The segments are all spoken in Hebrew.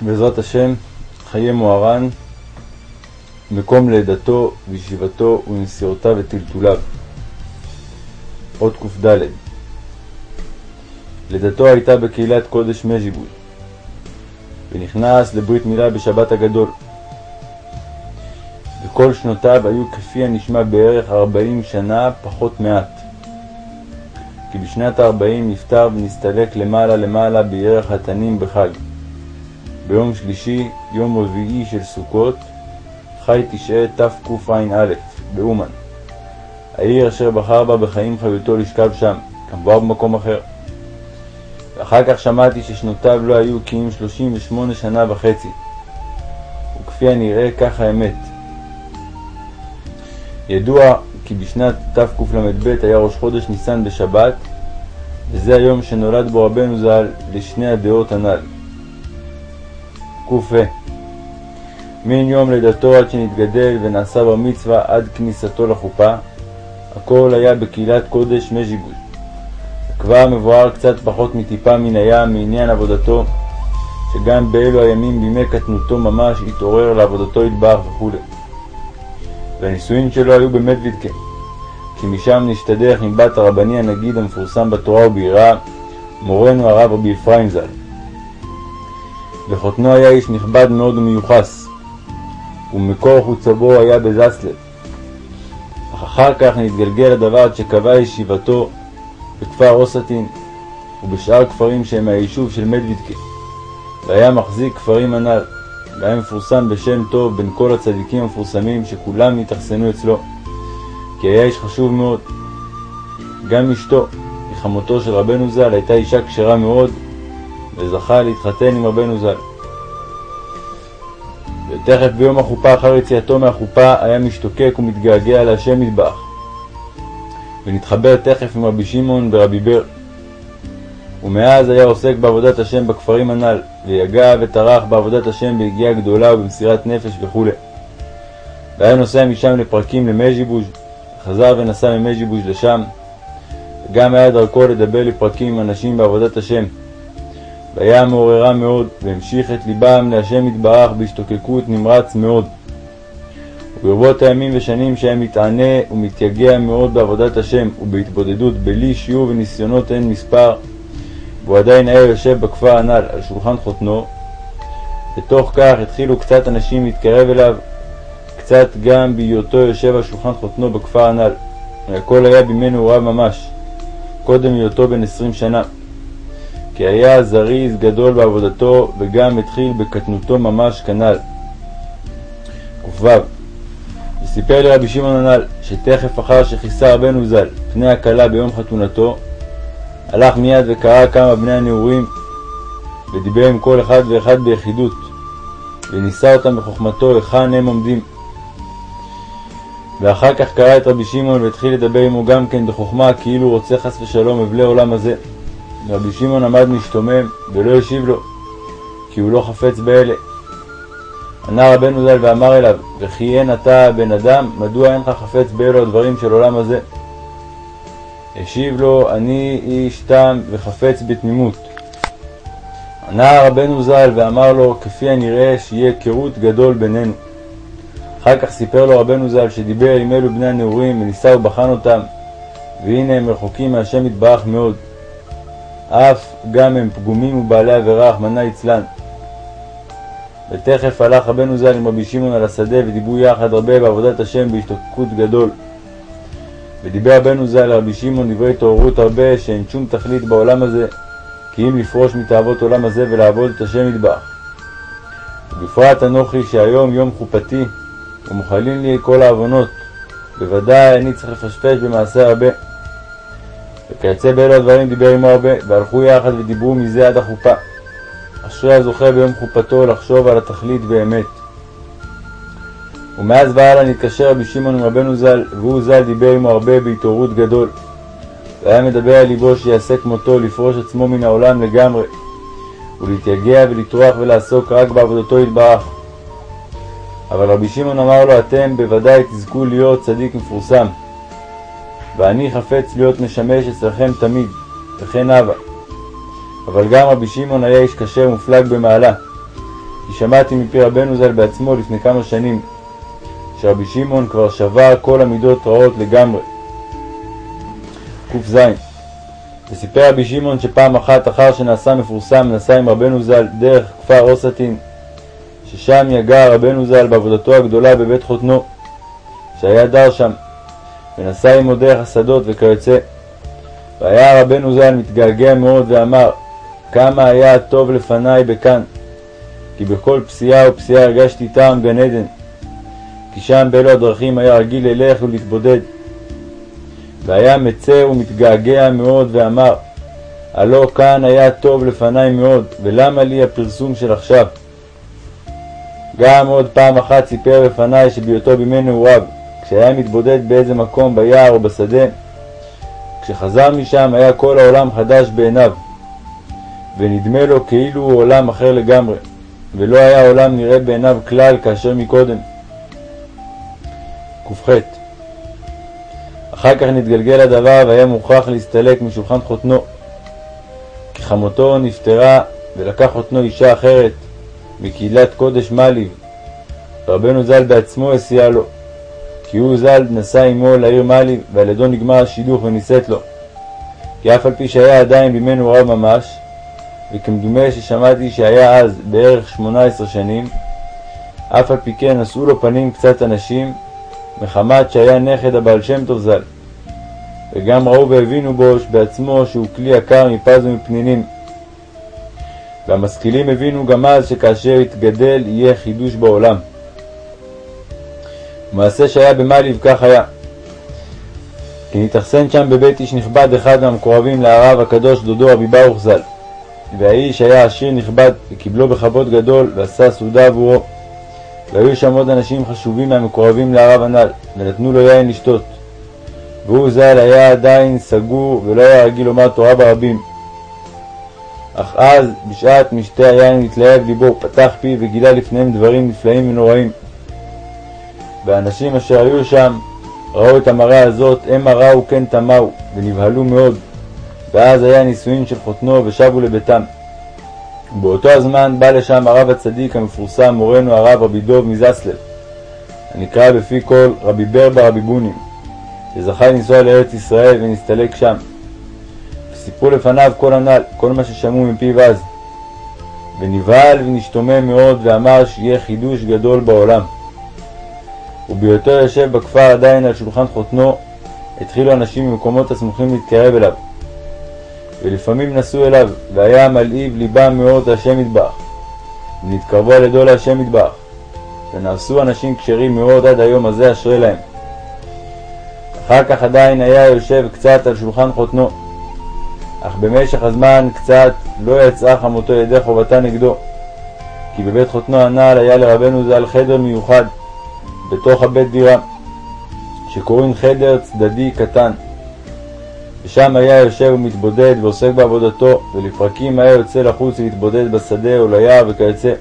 בעזרת השם, חיי מוהר"ן, מקום לידתו וישיבתו ונסיעותיו וטלטוליו. אות קד לידתו הייתה בקהילת קודש מז'יבוי, ונכנס לברית מילה בשבת הגדול. וכל שנותיו היו כפי הנשמע בערך ארבעים שנה פחות מעט. כי בשנת הארבעים נפטר ונסתלק למעלה למעלה בירח התנים בחג. ביום שלישי, יום רביעי של סוכות, חי תשעה תקע"א, באומן. העיר אשר בחר בה בחיים חיותו לשכב שם, כמובן במקום אחר. ואחר כך שמעתי ששנותיו לא היו כי אם שלושים ושמונה שנה וחצי, וכפי הנראה כך האמת. ידוע כי בשנת תקל"ב היה ראש חודש ניסן בשבת, וזה היום שנולד בו רבנו ז"ל לשני הדעות הנ"ל. ק"ה מן יום לידתו עד שנתגדל ונעשה בר מצווה עד כניסתו לחופה, הכל היה בקהילת קודש מז'יבוז. כבר מבואר קצת פחות מטיפה מן הים מעניין עבודתו, שגם באלו הימים בימי קטנותו ממש התעורר לעבודתו יתברך וכו'. והנישואין שלו היו באמת וידקה, כי משם נשתדך עם בת הרבני הנגיד המפורסם בתורה וביראה, מורנו הרב רבי אפרים ז"ל. וחותנו היה איש נכבד מאוד ומיוחס, ומקור חוצבו היה בזסלב. אך אחר כך נתגלגל הדבר עד שקבע ישיבתו בכפר אוסטין ובשאר כפרים שהם מהיישוב של מדוידקה, והיה מחזיק כפרים הנ"ל, והיה מפורסם בשם טוב בין כל הצדיקים המפורסמים שכולם נתאכסנו אצלו, כי היה איש חשוב מאוד. גם אשתו, חמותו של רבנו ז"ל, הייתה אישה כשרה מאוד, וזכה להתחתן עם רבנו ז"ל. ותכף ביום החופה אחר יציאתו מהחופה היה משתוקק ומתגעגע להשם מטבח, ונתחבר תכף עם רבי שמעון ורבי בר. ומאז היה עוסק בעבודת השם בכפרים הנ"ל, ויגע וטרח בעבודת השם ביגיעה גדולה ובמסירת נפש וכו'. והיה נוסע משם לפרקים למז'יבוז', חזר ונסע ממז'יבוז' לשם, וגם היה דרכו לדבר לפרקים עם אנשים בעבודת השם. והיה מעוררה מאוד, והמשיך את ליבם להשם יתברך בהשתוקקות נמרץ מאוד. וברבות הימים ושנים שהיה מתענה ומתייגע מאוד בעבודת השם ובהתבודדות בלי שיעור וניסיונות אין מספר, והוא עדיין היה יושב בכפר הנ"ל על שולחן חותנו, בתוך כך התחילו קצת אנשים להתקרב אליו, קצת גם בהיותו יושב על שולחן חותנו בכפר הנ"ל, והכל היה בימי נעוריו ממש, קודם היותו בן עשרים שנה. כי היה זריז גדול בעבודתו, וגם התחיל בקטנותו ממש כנ"ל. ק"ו וסיפר לי רבי שמעון הנ"ל, שתכף אחר שכיסה רבנו ז"ל פני הכלה ביום חתונתו, הלך מיד וקרא כמה בני הנעורים, ודיבר עם כל אחד ואחד ביחידות, וניסה אותם בחוכמתו היכן הם עומדים. ואחר כך קרא את רבי שמעון והתחיל לדבר עמו גם כן בחוכמה, כאילו רוצה חס ושלום אבלי עולם הזה. רבי שמעון עמד משתומם, ולא השיב לו, כי הוא לא חפץ באלה. ענה רבנו ז"ל ואמר אליו, וכי אין אתה בן אדם, מדוע אינך חפץ באלו הדברים של עולם הזה? השיב לו, אני איש תם וחפץ בתמימות. ענה רבנו ז"ל ואמר לו, כפי הנראה שיהיה היכרות גדול בינינו. אחר כך סיפר לו רבנו ז"ל שדיבר עם אלו בני הנעורים וניסה ובחן אותם, והנה הם רחוקים מהשם יתברך מאוד. אף גם הם פגומים ובעלי עבירה, רחמנא יצלן. ותכף הלך רבנו ז"ל עם רבי שמעון על השדה, ודיברו יחד הרבה בעבודת השם בהשתוקקות גדול. ודיבר רבנו ז"ל לרבי שמעון דברי התעוררות הרבה, שאין שום תכלית בעולם הזה, כי אם לפרוש מתאוות עולם הזה ולעבוד את השם ידבח. ובפרט אנוכי שהיום יום חופתי, ומוחלים לי כל העוונות, בוודאי אני צריך לפשפש במעשה הרבה. וכיוצא באלו הדברים דיבר עמו הרבה, והלכו יחד ודיברו מזה עד החופה. אשרי הזוכה ביום חופתו לחשוב על התכלית באמת. ומאז והלאה נתקשר רבי שמעון רבנו ז"ל, והוא ז"ל דיבר עמו הרבה בהתעוררות גדול. והיה מדבר על ליבו שיעשה כמותו לפרוש עצמו מן העולם לגמרי, ולהתייגע ולטרוח ולעסוק רק בעבודתו יתברך. אבל רבי שמעון אמר לו, אתם בוודאי תזכו להיות צדיק מפורסם, ואני חפץ להיות משמש אצלכם תמיד, וכן הווה. אבל גם רבי שמעון היה איש קשה ומופלג במעלה, כי שמעתי מפי רבנו ז"ל בעצמו לפני כמה שנים, שרבי שמעון כבר שבר כל המידות רעות לגמרי. ק"ז וסיפר רבי שמעון שפעם אחת אחר שנעשה מפורסם נסע עם רבנו ז"ל דרך כפר אוסטין, ששם יגע רבנו ז"ל בעבודתו הגדולה בבית חותנו, שהיה דר שם, ונסע עמו דרך השדות וכיוצא. והיה רבנו ז"ל מתגעגע מאוד ואמר, כמה היה הטוב לפניי בכאן, כי בכל פסיעה ופסיעה הרגשתי טעם גן עדן, כי שם באלו הדרכים היה רגיל ללך ולהתבודד. והיה מצר ומתגעגע מאוד ואמר, הלא כאן היה טוב לפניי מאוד, ולמה לי הפרסום של עכשיו? גם עוד פעם אחת סיפר בפניי שבהיותו בימי נעוריו, כשהיה מתבודד באיזה מקום ביער או בשדה, כשחזר משם היה כל העולם חדש בעיניו, ונדמה לו כאילו הוא עולם אחר לגמרי, ולא היה העולם נראה בעיניו כלל כאשר מקודם. ק"ח. אחר כך נתגלגל הדבר והיה מוכרח להסתלק משולחן חותנו, כי חמותו נפטרה ולקח חותנו אישה אחרת מקהילת קודש מעליב, ורבנו ז"ל בעצמו הסייע לו, כי הוא ז"ל נסע עמו לעיר מעליב, ועל ידו נגמר השידוך ונישאת לו. כי אף על פי שהיה עדיין בימי נעוריו ממש, וכמדומה ששמעתי שהיה אז בערך שמונה עשרה שנים, אף על פי כן נשאו לו פנים קצת אנשים, מחמת שהיה נכד הבעל שם טוב ז"ל. וגם ראו והבינו בו בעצמו שהוא כלי יקר מפז ומפנינים. והמשכילים הבינו גם אז שכאשר יתגדל יהיה חידוש בעולם. מעשה שהיה במעליב כך היה. כי נתאכסן שם בבית איש נכבד אחד מהמקורבים להרב הקדוש דודו רבי ברוך ז"ל. והאיש היה עשיר נכבד, וקיבלו בכבוד גדול, ועשה סעודה עבורו. והיו שם עוד אנשים חשובים מהמקורבים להרב הנ"ל, ונתנו לו יין לשתות. והוא ז"ל היה עדיין סגור, ולא היה רגיל לומר תורה ברבים. אך אז, בשעת משתה היין נתלהב ליבו, פתח פיו וגילה לפניהם דברים נפלאים ונוראים. והאנשים אשר היו שם ראו את המראה הזאת, המה ראו כן תמהו, ונבהלו מאוד. ואז היה נישואין של חותנו ושבו לביתם. ובאותו הזמן בא לשם הרב הצדיק המפורסם, מורנו הרב רבי דוב מזסלב, הנקרא בפי כל רבי ברבר רבי בונים, שזכה לנסוע לארץ ישראל ונסתלק שם. וסיפרו לפניו כל הנ"ל, כל מה ששמעו מפיו אז. ונבהל ונשתומם מאוד ואמר שיהיה חידוש גדול בעולם. ובהיותו יושב בכפר עדיין על שולחן חותנו, התחילו אנשים ממקומות הסמוכים להתקרב אליו. ולפעמים נסעו אליו, והיה מלהיב ליבם מאוד להשם מטבח, ונתקרבו על ידו להשם מטבח, ונעשו אנשים כשרים מאוד עד היום הזה אשרי להם. אחר כך עדיין היה יושב קצת על שולחן חותנו, אך במשך הזמן קצת לא יצאה חמותו ידי חובתה נגדו, כי בבית חותנו הנ"ל היה לרבנו ז"ל חדר מיוחד, בתוך הבית דירה, שקוראים חדר צדדי קטן. ושם היה יושב ומתבודד ועוסק בעבודתו, ולפרקים היה יוצא לחוץ להתבודד בשדה או ליער וכיוצא.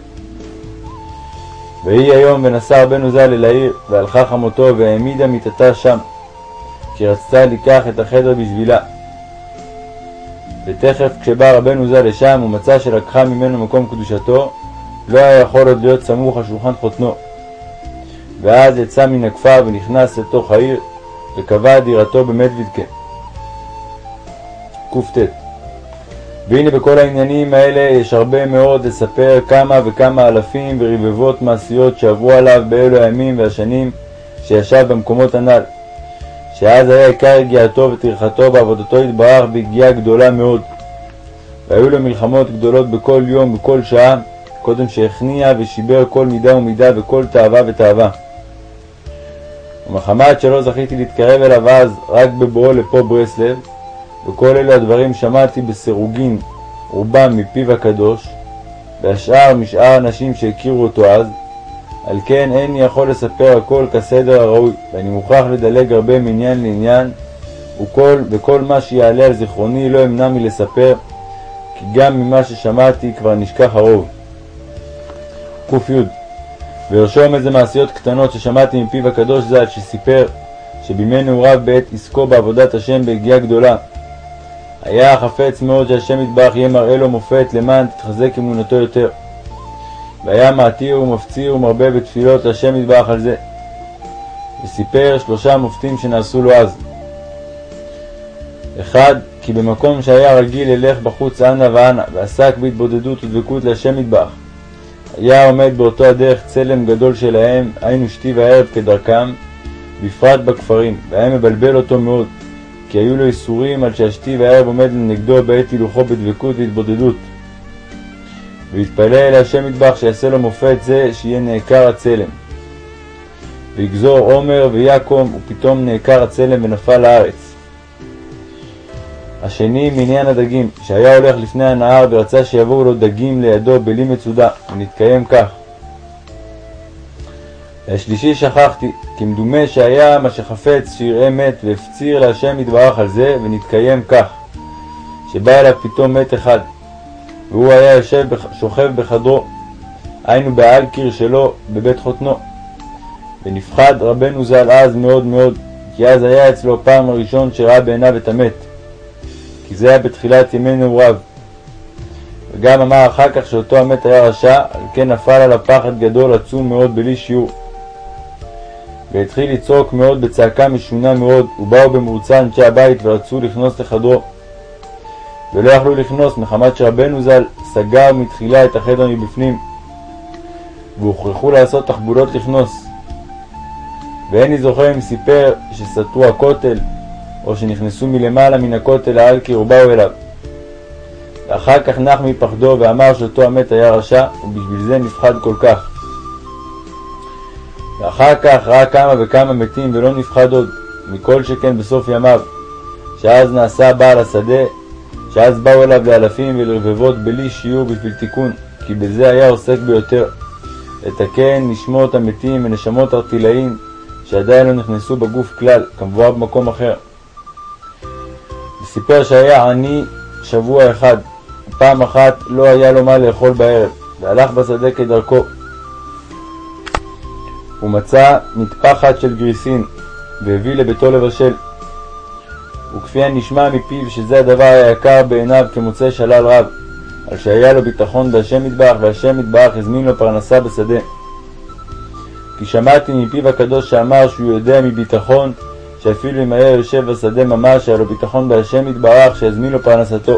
ויהי היום ונסע רבנו ז"ל אל העיר, והלכה חמותו והעמידה מיטתה שם, כי רצתה לקח את החדר בשבילה. ותכף כשבא רבנו ז"ל לשם ומצא שלקחה ממנו מקום קדושתו, לא היה יכול עוד להיות סמוך על שולחן חותנו. ואז יצא מן הכפר ונכנס לתוך העיר, וקבע דירתו במדוידקה. קט והנה בכל העניינים האלה יש הרבה מאוד לספר כמה וכמה אלפים ורבבות מעשיות שעברו עליו באלו הימים והשנים שישב במקומות הנ"ל, שאז היה עיקר רגיעתו וטרחתו בעבודתו יתברך ביגיעה גדולה מאוד. והיו לו מלחמות גדולות בכל יום ובכל שעה, קודם שהכניע ושיבר כל מידה ומידה וכל תאווה ותאווה. ומחמת שלא זכיתי להתקרב אליו אז רק בבואו לפה ברסלב, וכל אלה הדברים שמעתי בסירוגין, רובם מפיו הקדוש, והשאר משאר אנשים שהכירו אותו אז, על כן איני יכול לספר הכל כסדר הראוי, ואני מוכרח לדלג הרבה מעניין לעניין, וכל, וכל מה שיעלה על זיכרוני לא אמנע מלספר, כי גם ממה ששמעתי כבר נשכח הרוב. ק"י וארשום איזה מעשיות קטנות ששמעתי מפיו הקדוש ז"ל, שסיפר שבימי נעוריו בעת עסקו בעבודת השם בהגיעה גדולה, היה חפץ מאוד שהשם יתברך יהיה מראה לו מופת למען תתחזק אמונתו יותר. והיה מעתיר ומפציר ומרבה בתפילות להשם יתברך על זה. וסיפר שלושה מופתים שנעשו לו אז. אחד, כי במקום שהיה רגיל ללך בחוץ אנה ואנה, ועסק בהתבודדות ודבקות להשם יתברך, היה עומד באותו הדרך צלם גדול שלהם, היינו שתי וערב כדרכם, בפרט בכפרים, והיה מבלבל אותו מאוד, כי היו לו איסורים על שהשתי והערב עומד לנגדו בעת הילוכו בדבקות והתבודדות. והתפלל להשם יתברך שיעשה לו מופת זה, שיהיה נעקר הצלם. ויגזור עומר ויקום, ופתאום נעקר הצלם ונפל לארץ. השני מעניין הדגים, שהיה הולך לפני הנהר ורצה שיבואו לו דגים לידו בלי מצודה, ונתקיים כך. השלישי שכחתי, כמדומה שהיה מה שחפץ שיראה מת, והפציר להשם יתברך על זה, ונתקיים כך, שבא אליו פתאום מת אחד, והוא היה יושב, שוכב בחדרו, היינו בעל קיר שלו, בבית חותנו. ונפחד רבנו ז"ל אז מאוד מאוד, כי אז היה אצלו פעם הראשון שראה בעיניו את המת, כי זה היה בתחילת ימי נעוריו. וגם אמר אחר כך שאותו המת היה רשע, על כן נפל עליו פחד גדול עצום מאוד בלי שיעור. והתחיל לצעוק מאוד בצעקה משונה מאוד, ובאו במרוצה אנשי הבית ורצו לכנוס לחדרו. ולא יכלו לכנוס מחמת שרבנו ז"ל סגר מתחילה את החדר מבפנים, והוכרחו לעשות תחבולות לכנוס. ואיני זוכר אם סיפר שסתרו הכותל, או שנכנסו מלמעלה מן הכותל האלקיר ובאו אליו. ואחר כך נח מפחדו ואמר שאותו המת היה רשע, ובשביל זה נפחד כל כך. ואחר כך ראה כמה וכמה מתים ולא נפחד עוד, מכל שכן בסוף ימיו, שאז נעשה בעל השדה, שאז באו אליו לאלפים ולרבבות בלי שיעור בשביל תיקון, כי בזה היה עוסק ביותר. לתקן נשמות המתים ונשמות ארטילאים, שעדיין לא נכנסו בגוף כלל, כמבואר במקום אחר. וסיפר שהיה עני שבוע אחד, פעם אחת לא היה לו מה לאכול בערב, והלך בשדה כדרכו. הוא מצא מטפחת של גריסין, והביא לביתו לבשל. וכפי הנשמע מפיו שזה הדבר היקר בעיניו כמוצא שלל רב, על שהיה לו ביטחון בהשם מטבח, והשם מטבח הזמין לו פרנסה בשדה. כי שמעתי מפיו הקדוש שאמר שהוא יודע מביטחון, שאפילו אם היה יושב בשדה ממש, היה לו ביטחון בהשם יתברך, שיזמין לו פרנסתו.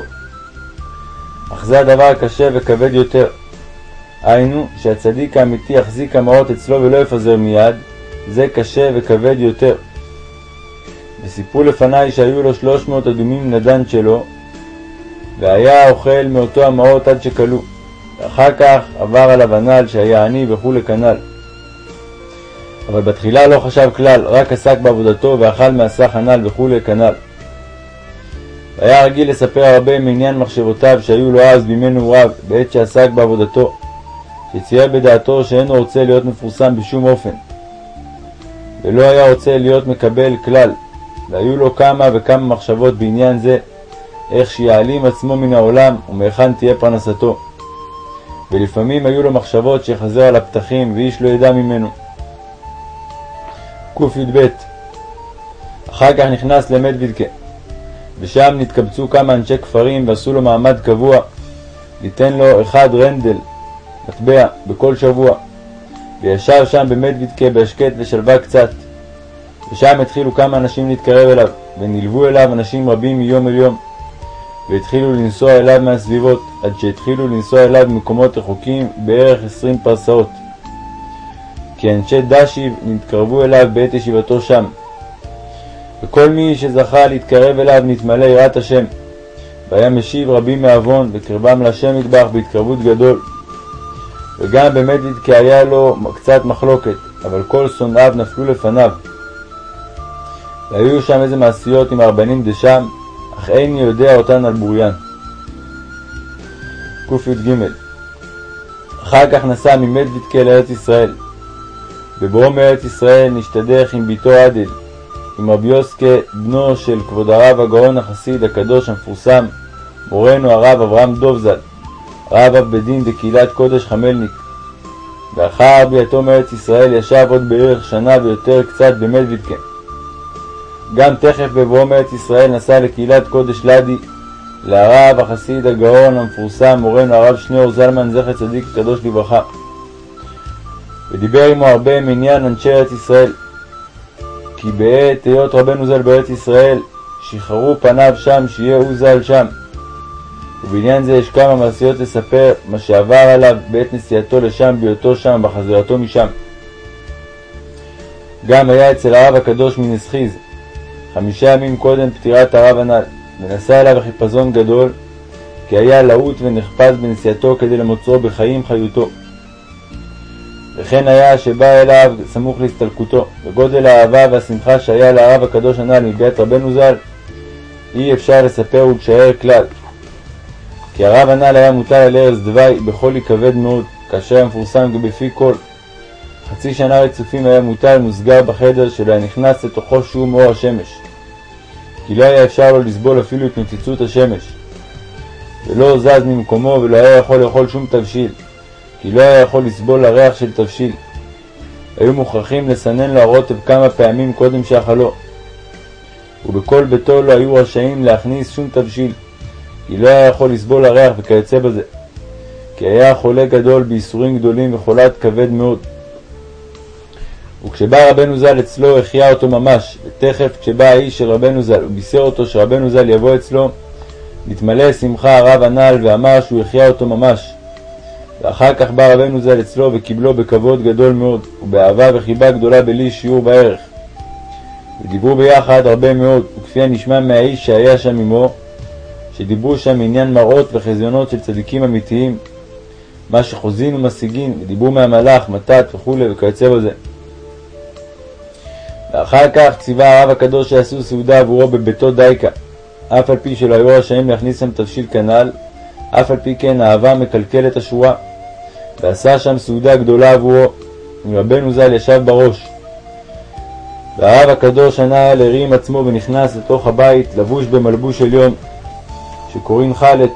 אך זה הדבר הקשה וכבד יותר. היינו, שהצדיק האמיתי יחזיק המעות אצלו ולא יפזר מיד, זה קשה וכבד יותר. וסיפרו לפניי שהיו לו שלוש מאות אדומים נדן שלו, והיה אוכל מאותו המעות עד שכלו. ואחר כך עבר עליו הנ"ל שהיה עני וכולי כנ"ל. אבל בתחילה לא חשב כלל, רק עסק בעבודתו ואכל מהסך הנ"ל וכולי כנ"ל. והיה רגיל לספר הרבה מעניין מחשבותיו שהיו לו אז בימי נעוריו, בעת שעסק בעבודתו, שצייר בדעתו שאינו רוצה להיות מפורסם בשום אופן, ולא היה רוצה להיות מקבל כלל, והיו לו כמה וכמה מחשבות בעניין זה, איך שיעלים עצמו מן העולם ומהיכן תהיה פרנסתו. ולפעמים היו לו מחשבות שיחזר על הפתחים ואיש לא ידע ממנו. קי"ב אחר כך נכנס למדוידקה, ושם נתקבצו כמה אנשי כפרים ועשו לו מעמד קבוע, ליתן לו אחד רנדל, מטבע, בכל שבוע, וישב שם במדוידקה בהשקט ושלווה קצת. ושם התחילו כמה אנשים להתקרב אליו, ונלוו אליו אנשים רבים מיום אל יום, והתחילו לנסוע אליו מהסביבות, עד שהתחילו לנסוע אליו ממקומות רחוקים בערך עשרים פרסאות. כי אנשי דשיב נתקרבו אליו בעת ישיבתו שם. וכל מי שזכה להתקרב אליו נתמלא יראת השם. והיה משיב רבים מעוון, וקרבם להשם ידבח בהתקרבות גדול. וגם כי היה לו קצת מחלוקת, אבל כל שונאיו נפלו לפניו. והיו שם איזה מעשיות עם הרבנים דשם, אך איני יודע אותן על בוריין. קי"ג אחר כך נסע ממדוידקה לארץ ישראל. בבואו מארץ ישראל נשתדך עם ביתו עדל, עם רבי יוסקה, בנו של כבוד הרב הגאון החסיד הקדוש המפורסם, מורנו הרב אברהם דוב ז"ל, רב אב בית דין בקהילת קודש חמלניק. לאחר ביאתו מארץ ישראל ישב עוד בערך שנה ויותר קצת במדוידקה. גם תכף בבואו מארץ ישראל נסע לקהילת קודש לדי, לרב החסיד הגאון המפורסם מורנו הרב שניאור זלמן זכר צדיק קדוש לברכה. ודיבר עמו הרבה מניין אנשי ארץ ישראל. כי בעת היות רבנו ז"ל בארץ ישראל, שחררו פניו שם, שיהיה הוא ז"ל שם. ובעניין זה יש כמה מעשיות לספר מה שעבר עליו בעת נסיעתו לשם, בהיותו שם, בחזרתו משם. גם היה אצל הרב הקדוש מנסחיז, חמישה ימים קודם פטירת הרב הנ"ל, ונסע אליו החיפזון גדול, כי היה להוט ונחפז בנסיעתו כדי למוצאו בחיים חיותו. וכן היה שבא אליו סמוך להסתלקותו, וגודל האהבה והשמחה שהיה לרב הקדוש הנ"ל מביאת רבנו ז"ל, אי אפשר לספר ולשער כלל. כי הרב הנ"ל היה מוטל על ארז דווי בחולי כבד מאוד, כאשר היה מפורסם בפי כל. חצי שנה רצופים היה מוטל מוסגר בחדר שלא נכנס לתוכו שום אור השמש. כי לא היה אפשר לו לסבול אפילו את נציצות השמש. ולא זז ממקומו ולא היה יכול לאכול שום תבשיל, כי לא היה יכול לסבול הריח של תבשיל. היו מוכרחים לסנן לו הרוטב כמה פעמים קודם שאכלו. ובכל ביתו לא היו רשאים להכניס שום תבשיל, כי לא היה יכול לסבול הריח וכיוצא בזה. כי היה חולה גדול בייסורים גדולים וחולת כבד מאוד. וכשבא רבנו ז"ל אצלו החיה אותו ממש, ותכף כשבא האיש של רבנו ז"ל ובישר אותו שרבנו ז"ל יבוא אצלו, נתמלא שמחה הרב הנ"ל ואמר שהוא החיה אותו ממש. ואחר כך בא רבנו ז"ל אצלו וקיבלו בכבוד גדול מאוד, ובאהבה וחיבה גדולה בלי שיעור בערך. ודיברו ביחד הרבה מאוד, וכפי הנשמע מהאיש שהיה שם עמו, שדיברו שם עניין מראות וחזיונות של צדיקים אמיתיים, מה שחוזין ומשיגין, ודיברו מהמלאך, מתת וכולי וכיוצא בזה. ואחר כך ציווה הרב הקדוש שיעשו סעודה עבורו בביתו דייקה, אף על פי שלא היו רשאים להכניס שם תבשיל כנ"ל, אף על פי כן אהבה מקלקלת השורה. ועשה שם סעודה גדולה עבורו, ורבנו ז"ל ישב בראש. והרב הקדוש הנ"ל הרים עצמו ונכנס לתוך הבית, לבוש במלבוש עליון, שקוראים חלת,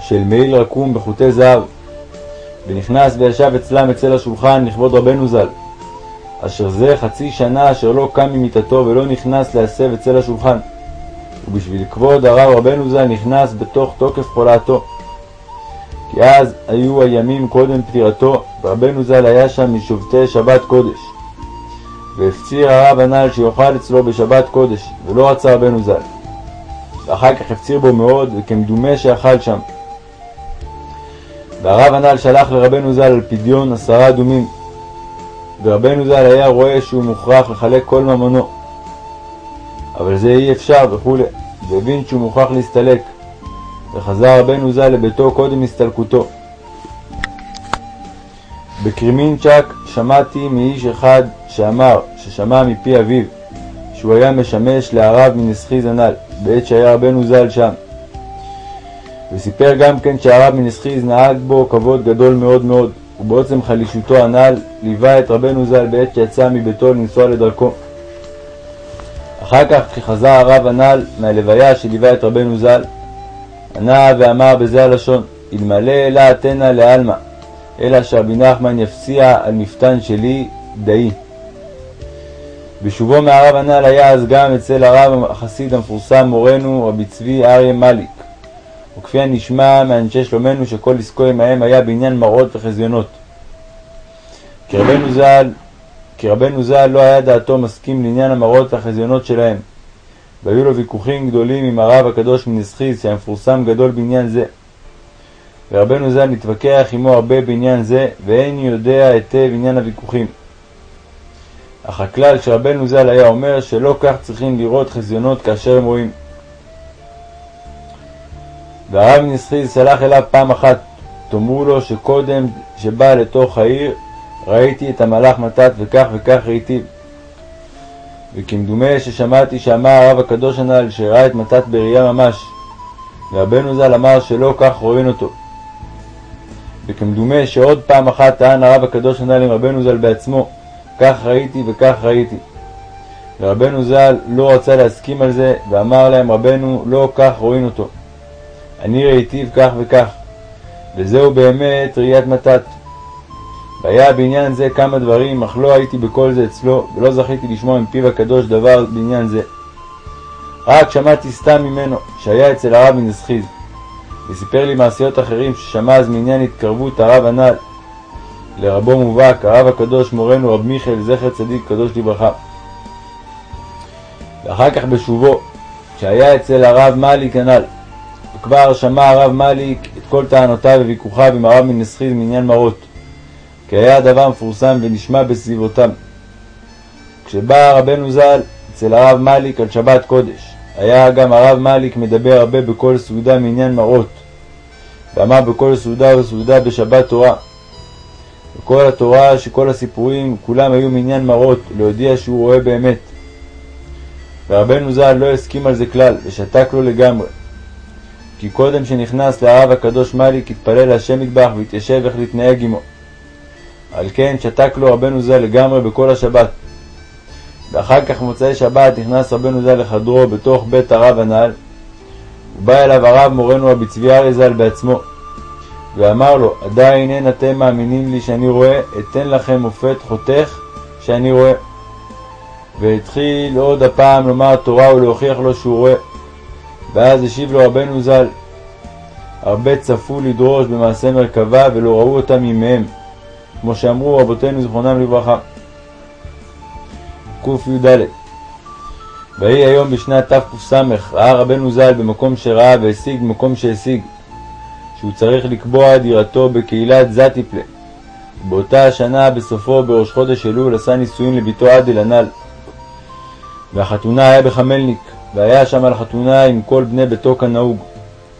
של מעיל רקום בחוטי זהב, ונכנס וישב אצלם אצל השולחן לכבוד רבנו ז"ל. אשר זה חצי שנה אשר לא קם ממיטתו ולא נכנס להסב אצל השולחן. ובשביל כבוד הרב רבנו ז"ל נכנס בתוך תוקף חולתו. כי אז היו הימים קודם פטירתו, ורבנו ז"ל היה שם משובתי שבת קודש. והפציר הרב הנ"ל שיאכל אצלו בשבת קודש, ולא רצה רבנו ז"ל. ואחר כך הפציר בו מאוד, וכמדומה שאכל שם. והרב הנ"ל שלח לרבנו ז"ל על פדיון עשרה אדומים, ורבנו ז"ל היה רואה שהוא מוכרח לחלק כל ממונו. אבל זה אי אפשר וכולי, והבין שהוא מוכרח להסתלק. וחזר רבנו ז"ל לביתו קודם הסתלקותו. בקרימינצ'ק שמעתי מאיש אחד שאמר, ששמע מפי אביו, שהוא היה משמש לערב מנסחי זנ"ל, בעת שהיה רבנו ז"ל שם. וסיפר גם כן שהרב מנסחיז נהג בו כבוד גדול מאוד מאוד, ובעוצם חלישותו הנ"ל ליווה את רבנו ז"ל בעת שיצא מביתו לנסוע לדרכו. אחר כך, כשחזר הרב הנ"ל מהלוויה שליווה את רבנו ז"ל, ענה ואמר בזה הלשון, אלמלא אלא אתנה לעלמא, אלא שרבי נחמן יפציע על מפתן שלי דאי. בשובו מהרב הנ"ל היה אז גם אצל הרב החסיד המפורסם מורנו רבי צבי אריה מליק, וכפי הנשמע מאנשי שלומנו שכל עסקו עמהם היה בעניין מראות וחזיונות. ז"ל, כי רבנו ז"ל לא היה דעתו מסכים לעניין המראות והחזיונות שלהם, והיו לו ויכוחים גדולים עם הרב הקדוש מנסחיס, שהיה מפורסם גדול בעניין זה. ורבנו ז"ל מתווכח עמו הרבה בעניין זה, ואין יודע היטב עניין הוויכוחים. אך הכלל שרבנו ז"ל היה אומר שלא כך צריכים לראות חזיונות כאשר הם רואים. והרב מנסחיס סלח אליו פעם אחת, תאמרו לו שקודם שבא לתוך העיר ראיתי את המלאך מתת וכך וכך ראיתיו. וכמדומה ששמעתי שאמר הרב הקדוש הנ"ל שראה את מתת בראייה ממש, ורבנו ז"ל אמר שלא כך רואים אותו. וכמדומה שעוד פעם אחת טען הרב הקדוש הנ"ל עם רבנו ז"ל בעצמו, כך ראיתי וכך ראיתי. ורבנו ז"ל לא רצה להסכים על זה, ואמר להם רבנו לא כך רואים אותו. אני ראיתיו כך וכך, וזהו באמת ראיית מתת. והיה בעניין זה כמה דברים, אך לא הייתי בכל זה אצלו, ולא זכיתי לשמוע מפיו הקדוש דבר בעניין זה. רק שמעתי סתם ממנו, שהיה אצל הרב מנסחיז, וסיפר לי מעשיות אחרים ששמע אז מעניין התקרבות הרב הנ"ל, לרבו מובהק, הרב הקדוש מורנו רב מיכאל זכר צדיק קדוש לברכה. ואחר כך בשובו, כשהיה אצל הרב מאליק הנ"ל, וכבר שמע הרב מאליק את כל טענותיו וויכוחיו עם הרב מנסחיל מעניין מרות, כי היה הדבר מפורסם ונשמע בסביבותם. כשבא רבנו ז"ל אצל הרב מאליק על שבת קודש, היה גם הרב מאליק מדבר הרבה בכל סעודה מעניין מראות, ואמר בכל סעודה וסעודה בשבת תורה. וכל התורה שכל הסיפורים כולם היו מעניין מראות, להודיע שהוא רואה באמת. ורבנו ז"ל לא הסכים על זה כלל, ושתק לו לגמרי. כי קודם שנכנס לרב הקדוש מאליק התפלל להשם מטבח והתיישב איך להתנהג עמו. על כן שתק לו רבנו ז"ל לגמרי בכל השבת. ואחר כך במוצאי שבת נכנס רבנו ז"ל לחדרו בתוך בית הרב הנ"ל, ובא אליו הרב מורנו רבי צבי אריה ז"ל בעצמו, ואמר לו, עדיין אין אתם מאמינים לי שאני רואה, אתן לכם מופת חותך שאני רואה. והתחיל עוד הפעם לומר תורה ולהוכיח לו שהוא רואה. ואז השיב לו רבנו ז"ל, הרבה צפו לדרוש במעשה מרכבה ולא ראו אותם ימיהם, כמו שאמרו רבותינו זיכרונם לברכה. קי"ד ויהי היום בשנת תק"ס ראה רבנו ז"ל במקום שראה והשיג במקום שהשיג שהוא צריך לקבוע דירתו בקהילת זטיפלה. באותה השנה בסופו בראש חודש אלול עשה נישואין לביתו עדל הנ"ל. והחתונה היה בחמלניק, והיה שם על חתונה עם כל בני ביתו כנהוג.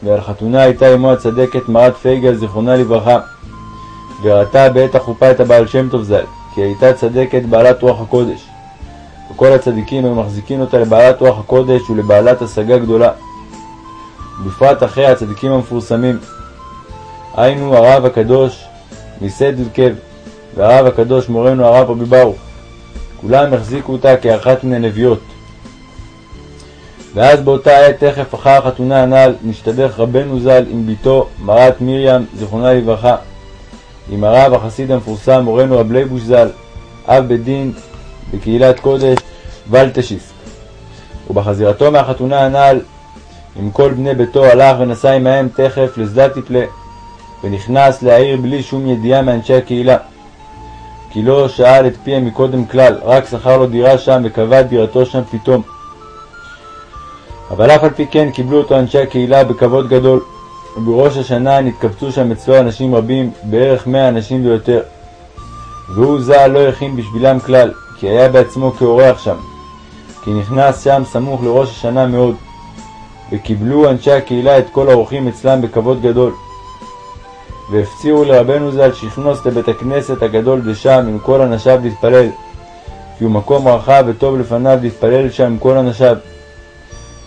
ועל חתונה הייתה אמו הצדקת מרת פייגל זיכרונה לברכה. וראתה בעת החופה את הבעל שם טוב ז"ל, כי הייתה צדקת בעלת רוח הקודש. וכל הצדיקים היו מחזיקים אותה לבעלת רוח הקודש ולבעלת השגה גדולה. ובפרט אחרי הצדיקים המפורסמים, היינו הרב הקדוש מסדלקב והרב הקדוש מורנו הרב רבי ברוך. כולם החזיקו אותה כאחת מן הנביאות. ואז באותה עת תכף אחר החתונה הנ"ל נשתדך רבנו ז"ל עם בתו מרת מרים זיכרונה לברכה עם הרב החסיד המפורסם מורנו רב ליבוש ז"ל אב בית דין בקהילת קודש ולטשיסק. ובחזירתו מהחתונה הנ"ל עם כל בני ביתו הלך ונסע עמהם תכף לשדה טיפלה ונכנס לעיר בלי שום ידיעה מאנשי הקהילה. כי לא שאל את פיהם מקודם כלל, רק שכר לו דירה שם וקבע דירתו שם פתאום. אבל אף על פי כן קיבלו אותו אנשי הקהילה בכבוד גדול, ובראש השנה נתקבצו שם אצלו אנשים רבים, בערך מאה אנשים ויותר. והוא ז"ל לא הכין בשבילם כלל, כי היה בעצמו כאורח שם, כי נכנס שם סמוך לראש השנה מאוד, וקיבלו אנשי הקהילה את כל האורחים אצלם בכבוד גדול. והפצירו לרבנו ז"ל שיכנוס לבית הכנסת הגדול דשם עם כל אנשיו להתפלל, כי הוא מקום רחב וטוב לפניו להתפלל שם עם כל אנשיו.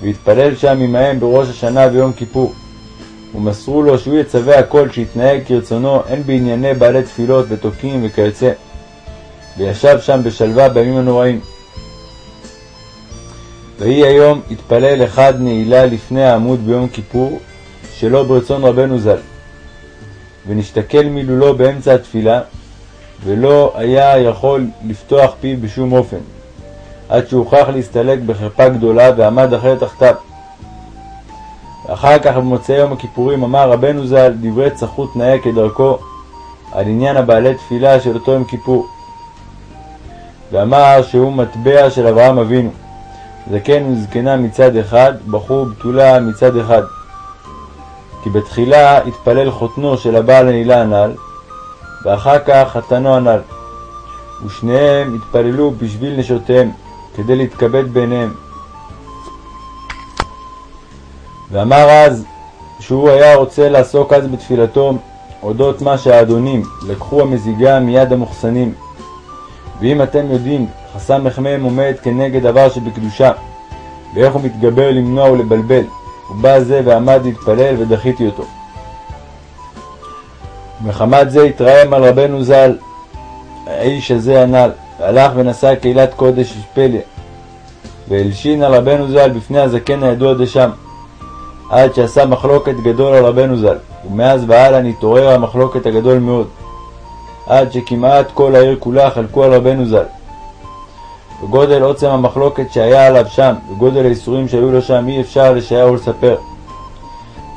והתפלל שם עמהם בראש השנה ויום כיפור. ומסרו לו שהוא יצווה הכל שיתנהג כרצונו הן בענייני בעלי תפילות ותוקים וכיוצא. וישב שם בשלווה בימים הנוראים. ויהי היום התפלל אחד נעילה לפני העמוד ביום כיפור, שלא ברצון רבנו ז"ל. ונשתכל מילולו באמצע התפילה, ולא היה יכול לפתוח פיו בשום אופן, עד שהוכרח להסתלק בחרפה גדולה ועמד אחרי תחתיו. ואחר כך במוצאי יום הכיפורים אמר רבנו ז"ל דברי צחות נאה כדרכו על עניין הבעלי תפילה של אותו יום כיפור. ואמר שהוא מטבע של אברהם אבינו, זקן וזקנה מצד אחד, בחור בתולה מצד אחד. כי בתחילה התפלל חותנו של הבעל הנעילה הנ"ל, ואחר כך חתנו הנ"ל, ושניהם התפללו בשביל נשותיהם, כדי להתכבד בעיניהם. ואמר אז שהוא היה רוצה לעסוק אז בתפילתו אודות מה שהאדונים לקחו המזיגה מיד המוחסנים. ואם אתם יודעים, חסם מחמם עומד כנגד דבר שבקדושה, ואיך הוא מתגבר למנוע ולבלבל, ובא זה ועמד להתפלל ודחיתי אותו. ומחמת זה התרעם על רבנו ז"ל, האיש הזה הנ"ל, והלך ונשא קהילת קודש פלא, והלשין על רבנו ז"ל בפני הזקן הידוע דשם, עד שעשה מחלוקת גדול על רבנו ז"ל, ומאז והלאה נתעורר המחלוקת הגדול מאוד, עד שכמעט כל העיר כולה חלקו על רבנו ז"ל. וגודל עוצם המחלוקת שהיה עליו שם, וגודל האיסורים שהיו לו שם, אי אפשר לשער ולספר.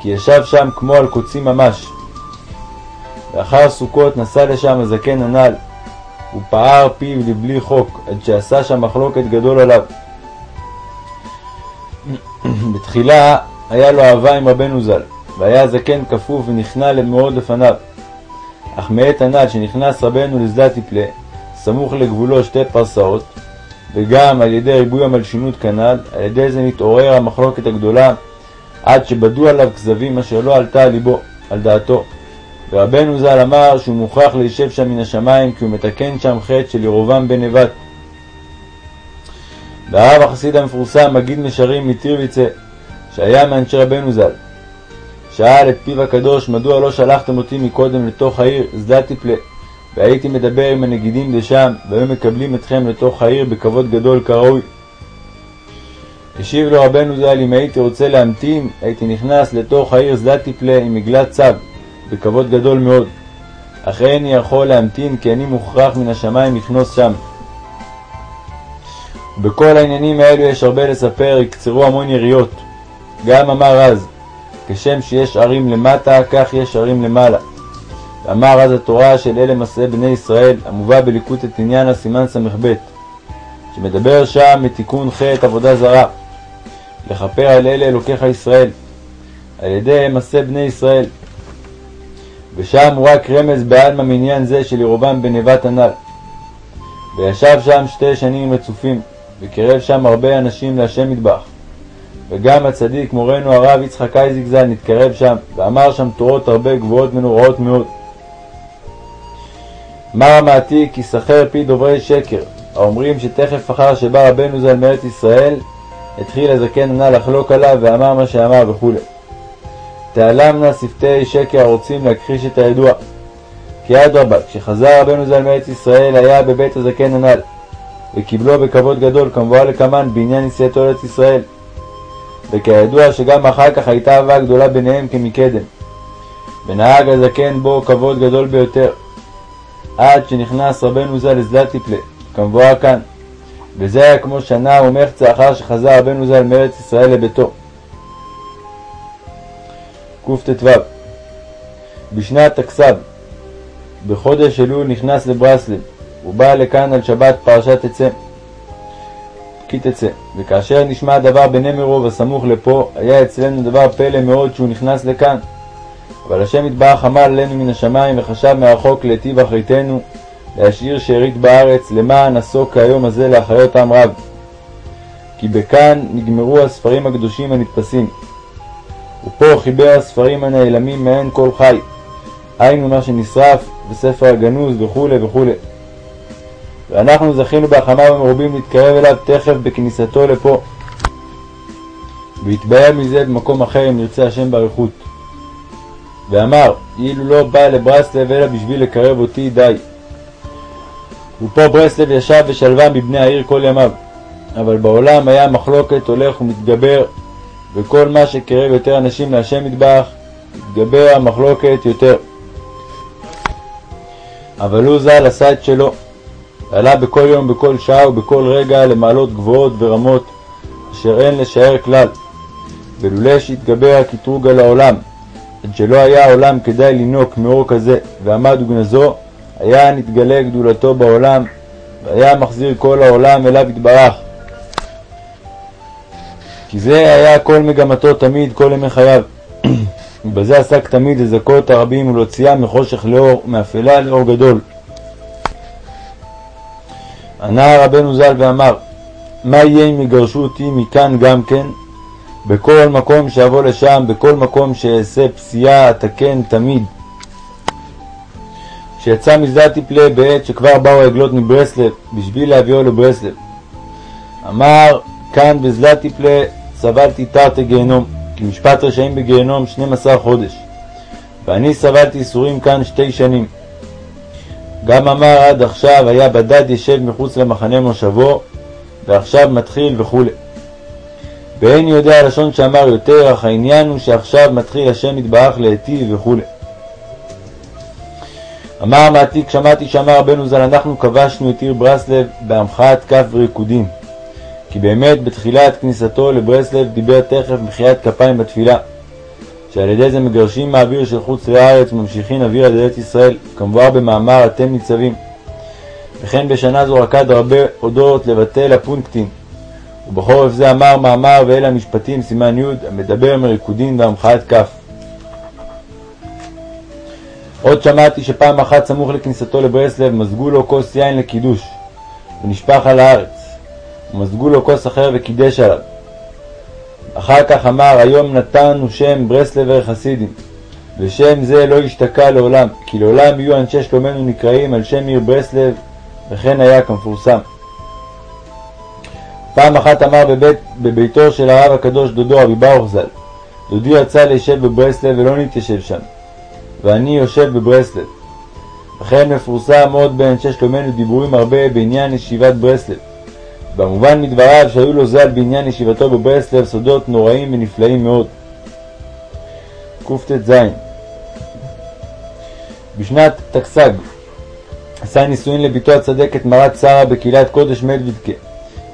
כי ישב שם כמו על קוצים ממש. לאחר סוכות נסע לשם הזקן הנ"ל, ופער פיו לבלי חוק, עד שעשה שם מחלוקת גדול עליו. בתחילה היה לו אהבה עם רבנו ז"ל, והיה הזקן כפוף ונכנע מאוד לפניו. אך מעת הנ"ל שנכנס רבנו לשדה טיפלה, סמוך לגבולו שתי פרסאות, וגם על ידי ריבוי המלשינות כנ"ל, על ידי זה נתעורר המחלוקת הגדולה, עד שבדו עליו כזבים אשר לא עלתה על ליבו, על דעתו. ורבנו ז"ל אמר שהוא מוכרח להישב שם מן השמיים, כי הוא מתקן שם חטא של ירובעם בן נבט. והרב החסיד המפורסם, מגיד נשרים מטירוויצה, שהיה מאנשי רבנו ז"ל, שאל את פיו הקדוש, מדוע לא שלחתם אותי מקודם לתוך העיר שדה והייתי מדבר עם הנגידים דשם, והיו מקבלים אתכם לתוך העיר בכבוד גדול כראוי. השיב לו רבנו ז"ל, אם הייתי רוצה להמתין, הייתי נכנס לתוך העיר שדה עם מגלת צו, בכבוד גדול מאוד. אך איני יכול להמתין, כי אני מוכרח מן השמיים לכנוס שם. ובכל העניינים האלו יש הרבה לספר, יקצרו המון יריות. גם אמר אז, כשם שיש ערים למטה, כך יש ערים למעלה. ואמר אז התורה של אלה מסעי בני ישראל, המובא בליקוט את עניין הסימן ס"ב, שמדבר שם מתיקון חטא עבודה זרה, לכפר על אלה אלוקיך ישראל, על ידי מסעי בני ישראל. ושם הוא רק רמז בעלמא מעניין זה של ירובעם בן נבט הנ"ל. וישב שם שתי שנים רצופים, וקרב שם הרבה אנשים להשם מטבח. וגם הצדיק מורנו הרב יצחק אייזיק ז"ל נתקרב שם, ואמר שם תורות הרבה גבוהות ונוראות מאוד. אמר המעתיק כי סחר פי דוברי שקר, האומרים שתכף אחר שבא רבנו ז"ל מארץ ישראל, התחיל הזקן הנ"ל לחלוק עליו ואמר מה שאמר וכולי. תעלמנה שפתי שקר הרוצים להכחיש את הידוע. כי אדרבה, כשחזר רבנו ז"ל מארץ ישראל היה בבית הזקן הנ"ל, וקיבלו בכבוד גדול כמבואה לקמן בעניין נסיעתו לארץ ישראל. וכידוע שגם אחר כך הייתה אהבה גדולה ביניהם כמקדם. ונהג הזקן בו כבוד גדול ביותר, עד שנכנס רבנו ז"ל לשדה טיפלה, כמבואר כאן. וזה היה כמו שנה ומחצה אחר שחזר רבנו ז"ל מארץ ישראל לביתו. קט"ו בשנת תקס"ב, בחודש אלול נכנס לברסלב, הוא בא לכאן על שבת פרשת תצא. כי תצא. וכאשר נשמע הדבר בנמרוב הסמוך לפה, היה אצלנו דבר פלא מאוד שהוא נכנס לכאן. אבל השם יתברך עמל עלינו מן השמיים וחשב מרחוק להיטיב אחריתנו, להשאיר שארית בארץ, למען עסוק כהיום הזה להחיות עם רב. כי בכאן נגמרו הספרים הקדושים הנתפסים. ופה חיבר הספרים הנעלמים מעין כל חי, היינו מה שנשרף, וספר הגנוז וכו' וכו'. ואנחנו זכינו בהחמיו המרובים להתקרב אליו תכף בכניסתו לפה. והתבהר מזה במקום אחר אם ירצה השם באריכות. ואמר, אילו לא בא לברסלב אלא בשביל לקרב אותי די. ופה ברסלב ישב ושלווה מבני העיר כל ימיו. אבל בעולם היה מחלוקת הולך ומתגבר, וכל מה שקרב יותר אנשים להשם מטבח, התגבר המחלוקת יותר. אבל הוא ז"ל עשה את שלו. עלה בכל יום, בכל שעה ובכל רגע למעלות גבוהות ורמות, אשר אין לשער כלל. ולולא שהתגבר הקטרוג על העולם, עד שלא היה העולם כדאי לינוק מאור כזה, ועמד וגנזו, היה נתגלה גדולתו בעולם, והיה מחזיר כל העולם אליו יתברך. כי זה היה כל מגמתו תמיד, כל ימי חייו. ובזה עסק תמיד לזכות הרבים ולהוציאם מחושך לאור, מאפלה לאור גדול. ענה רבנו ז"ל ואמר, מה יהיה אם יגרשו אותי מכאן גם כן? בכל מקום שאבוא לשם, בכל מקום שאעשה פסיעה, אתקן תמיד. כשיצא משדה טיפלה בעת שכבר באו העגלות מברסלב, בשביל להביאו לברסלב. אמר, כאן בשדה טיפלה סבלתי תרתי גיהנום, כי משפט רשעים בגיהנום 12 חודש. ואני סבלתי ייסורים כאן שתי שנים. גם אמר עד עכשיו היה בדד ישב מחוץ למחנה מושבו, ועכשיו מתחיל וכולי. ואין יודע הלשון שאמר יותר, אך העניין הוא שעכשיו מתחיל השם יתברך להיטיב וכולי. אמר המעתיק, שמעתי שאמר רבנו ז"ל, אנחנו כבשנו את עיר ברסלב בהמחאת כף וריקודים. כי באמת בתחילת כניסתו לברסלב דיבר תכף מחיית כפיים בתפילה, שעל ידי זה מגרשים מהאוויר של חוץ לארץ וממשיכים אוויר על ארץ ישראל, כמבואר במאמר אתם ניצבים. וכן בשנה זו רקד הרבה הודות לבטל הפונקטין. ובחורף זה אמר מאמר ואלה המשפטים, סימן י', המדבר מריקודין והמחאת כף. עוד שמעתי שפעם אחת סמוך לכניסתו לברסלב מזגו לו כוס יין לקידוש, ונשפך על הארץ, ומזגו לו כוס אחר וקידש עליו. אחר כך אמר, היום נתנו שם ברסלבר חסידים, ושם זה לא ישתקע לעולם, כי לעולם יהיו אנשי שלומנו נקראים על שם עיר ברסלב, וכן היה כמפורסם. פעם אחת אמר בבית, בביתו של הרב הקדוש דודו רבי ברוך ז"ל, דודי רצה להישב בברסלב ולא נתיישב שם, ואני יושב בברסלב. לכן מפורסם עוד באנשי שלומנו דיבורים הרבה בעניין ישיבת ברסלב. במובן מדבריו שהיו לו ז"ל בעניין ישיבתו בברסלב סודות נוראים ונפלאים מאוד. קט"ז. בשנת תקס"ג עשה נישואין לביתו הצדקת מרת שרה בקהילת קודש מדוידקה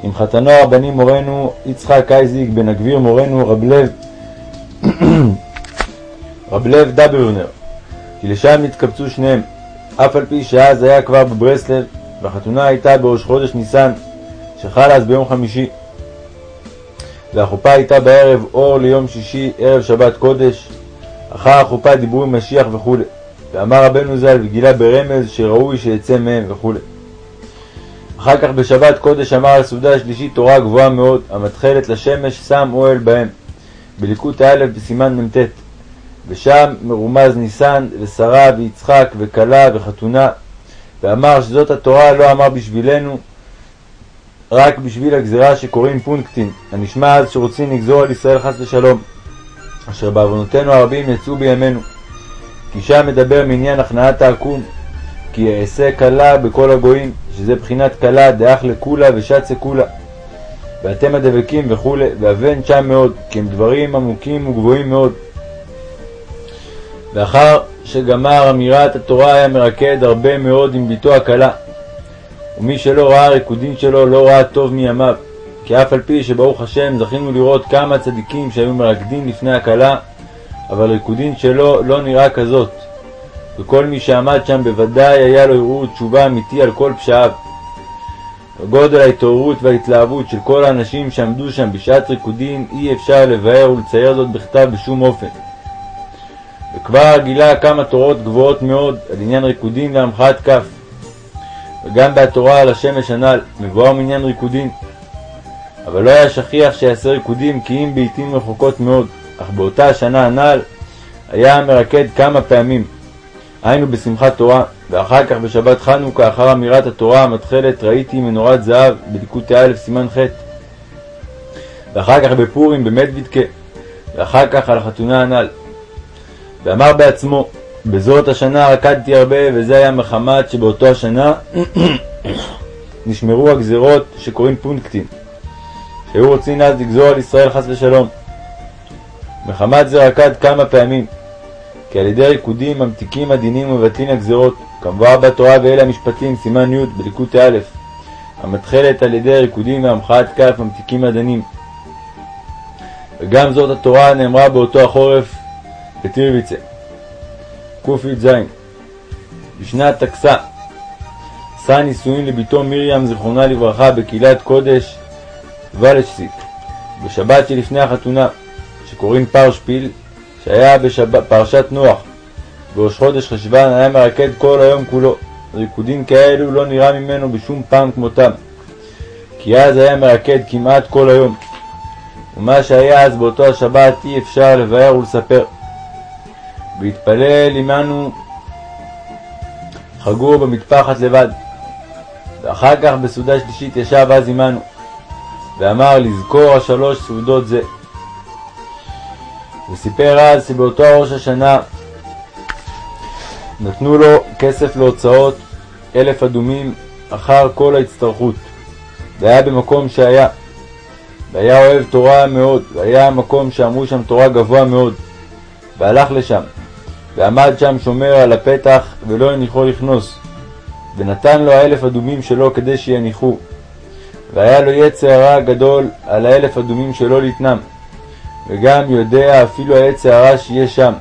עם חתנו הרבני מורנו יצחק אייזיק בן הגביר מורנו רב לב רב לב דברנר כי לשם התקבצו שניהם. אף על פי שאז היה כבר בברסלב והחתונה הייתה בראש חודש ניסן שחל אז ביום חמישי. והחופה הייתה בערב אור ליום שישי ערב שבת קודש. אחר החופה דיברו עם משיח וכו' ואמר רבנו ז"ל וגילה ברמז שראוי שיצא מהם וכו'. אחר כך בשבת קודש אמר על סעודה השלישית תורה גבוהה מאוד, המתחלת לשמש שם אוהל בהם, בליקוט א' בסימן מ"ט, ושם מרומז ניסן, ושרה, ויצחק, וכלה, וחתונה, ואמר שזאת התורה לא אמר בשבילנו, רק בשביל הגזירה שקוראים פונקטין, הנשמע אז שרוצים לגזור על ישראל חס ושלום, אשר בעוונותינו הרבים יצאו בימינו. כי שם מדבר מעניין הכנעת העקום, כי אעשה כלה בכל הגויים, שזה בחינת כלה דאח לכולה ושצה כולה. ואתם הדבקים וכולי, ואבן שם מאוד, כי הם דברים עמוקים וגבוהים מאוד. לאחר שגמר אמירת התורה היה מרקד הרבה מאוד עם ביתו הכלה. ומי שלא ראה ריקודין שלו לא ראה טוב מימיו. כי אף על פי שברוך השם זכינו לראות כמה צדיקים שהיו מרקדים לפני הכלה, אבל ריקודין שלו לא נראה כזאת. וכל מי שעמד שם בוודאי היה לו ערעור תשובה אמיתי על כל פשעיו. וגודל ההתעוררות וההתלהבות של כל האנשים שעמדו שם בשעת ריקודין אי אפשר לבאר ולצייר זאת בכתב בשום אופן. וכבר גילה כמה תורות גבוהות מאוד על עניין ריקודין והמחאת כף. וגם בהתורה על השמש הנ"ל מבואר מעניין ריקודין. אבל לא היה שכיח שיעשה ריקודים כי אם בעתים רחוקות מאוד, אך באותה השנה הנ"ל היה מרקד כמה פעמים, היינו בשמחת תורה, ואחר כך בשבת חנוכה, אחר אמירת התורה המתחלת, ראיתי מנורת זהב בליקוטי א' סימן ח', ואחר כך בפורים במדוידקה, ואחר כך על החתונה הנ"ל. ואמר בעצמו, בזאת השנה רקדתי הרבה, וזה היה מחמת שבאותו השנה נשמרו הגזרות שקוראים פונקטין, שהיו רוצים אז לגזור על ישראל חס ושלום. מחמת זה רקד כמה פעמים, כי על ידי ריקודים ממתיקים הדינים ומבטלים הגזרות, כמבואר בתורה ואלה המשפטים, סימן י' בליקוטי א', המתחלת על ידי ריקודים והמחאת כף ממתיקים הדינים. וגם זאת התורה נאמרה באותו החורף בטירביצה. קי"ז בשנת תקסה עשה נישואין לביתו מרים זיכרונה לברכה בקהילת קודש ולשסיק בשבת שלפני החתונה שקוראים פרשפיל שהיה בפרשת נוח. בראש חודש חשוון היה מרקד כל היום כולו. ריקודים כאלו לא נראה ממנו בשום פעם כמותם. כי אז היה מרקד כמעט כל היום. ומה שהיה אז באותו השבת אי אפשר לבאר ולספר והתפלל עמנו חגור במטפחת לבד. ואחר כך בסעודה שלישית ישב אז עמנו, ואמר לזכור השלוש סעודות זה. וסיפר אז שבאותו ראש השנה נתנו לו כסף להוצאות אלף אדומים אחר כל ההצטרכות, והיה במקום שהיה. והיה אוהב תורה מאוד, והיה מקום שאמרו שם תורה גבוה מאוד, והלך לשם, ועמד שם שומר על הפתח ולא הניחו לכנוס, ונתן לו האלף אדומים שלו כדי שיניחו. והיה לו יצר רע גדול על האלף אדומים שלו לתנם, וגם יודע אפילו העץ הרע שיהיה שם,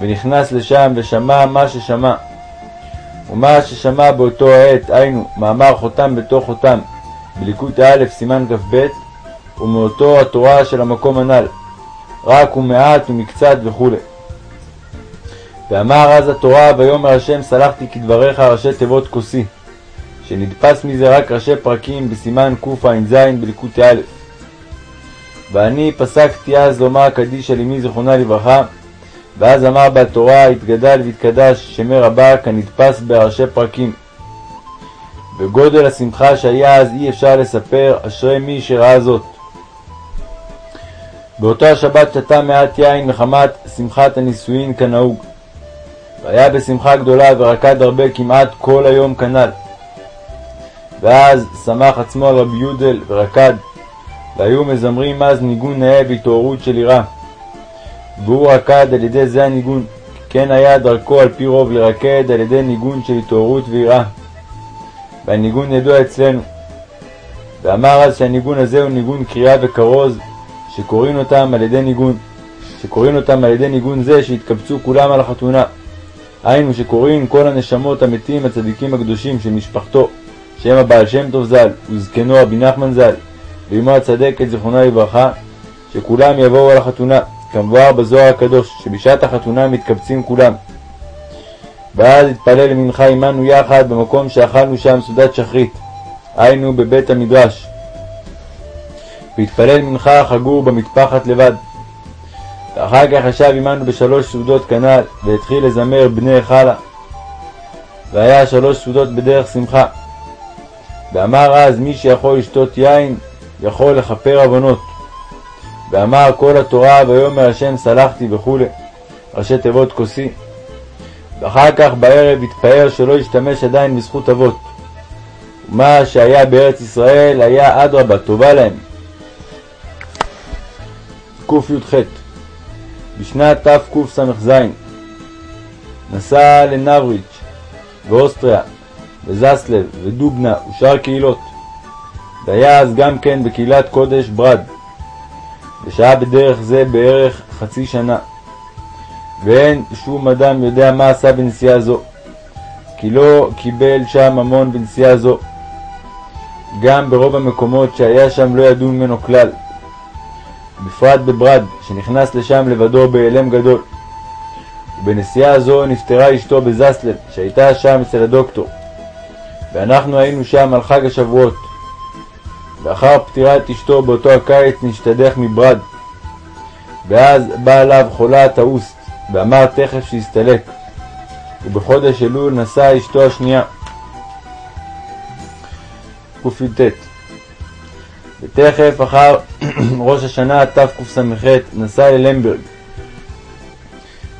ונכנס לשם ושמע מה ששמע. ומה ששמע באותו העת, היינו, מאמר חותם בתוך חותם, בליקוד א', סימן כ"ב, ומאותו התורה של המקום הנ"ל, רק ומעט ומקצת וכו'. ואמר אז התורה, ויאמר השם סלחתי כדבריך ראשי תיבות כוסי, שנדפס מזה רק ראשי פרקים בסימן קע"ז בליקוד א'. ואני פסקתי אז לומר קדיש על אמי זיכרונה לברכה, ואז אמר בתורה, התגדל והתקדש שמי רבה כנדפס בראשי פרקים. וגודל השמחה שהיה אז אי אפשר לספר, אשרי מי שראה זאת. באותו השבת שתה מעט יין מחמת שמחת הנישואין כנהוג. והיה בשמחה גדולה ורקד הרבה כמעט כל היום כנ"ל. ואז שמח עצמו על רבי יודל ורקד, והיו מזמרים אז ניגון נאה בהתעוררות של יראה. והוא רקד על ידי זה הניגון, כן היה דרכו על פי רוב לרקד על ידי ניגון של התעוררות ויראה. והניגון ידוע אצלנו. ואמר אז שהניגון הזה הוא ניגון קריאה וכרוז, שקוראים אותם על ידי ניגון, שקוראים אותם על ידי ניגון זה שהתקבצו כולם על החתונה. היינו שקוראים כל הנשמות המתים הצדיקים הקדושים של משפחתו, שהם הבעל שם טוב ז"ל, וזקנו רבי נחמן ז"ל, ואמו הצדקת זיכרונה לברכה, שכולם יבואו על החתונה, כמבואר בזוהר הקדוש, שבשעת החתונה מתקבצים כולם. ואז התפלל למנחה עמנו יחד במקום שאכלנו שם סעודת שחרית, היינו בבית המדרש. והתפלל מנחה חגור במטפחת לבד. ואחר כך ישב עמנו בשלוש סעודות כנ"ל, והתחיל לזמר בני חלה. והיה שלוש סעודות בדרך שמחה. ואמר אז מי שיכול לשתות יין, יכול לכפר עוונות. ואמר כל התורה ויאמר השם סלחתי וכו', ראשי תיבות כוסי. ואחר כך בערב התפאר שלא השתמש עדיין בזכות אבות. ומה שהיה בארץ ישראל היה אדרבה, טובה להם. קי"ח בשנת תקס"ז נסע לנבריץ' ואוסטריה וזסלב ודובנה ושאר קהילות. והיה אז גם כן בקהילת קודש ברד ושהה בדרך זה בערך חצי שנה. ואין שום אדם יודע מה עשה בנסיעה זו כי לא קיבל שם ממון בנסיעה זו. גם ברוב המקומות שהיה שם לא ידעו ממנו כלל בפרט בברד, שנכנס לשם לבדו בהיעלם גדול. ובנסיעה זו נפטרה אשתו בזסלב, שהייתה שם אצל הדוקטור. ואנחנו היינו שם על חג השבועות. לאחר פטירת אשתו באותו הקיץ נשתדך מברד. ואז בא אליו חולת האוסט, ואמר תכף שיסתלק. ובחודש אלול נשאה אשתו השנייה. קי"ט ותכף אחר ראש השנה תקס"ח נסע ללמברג,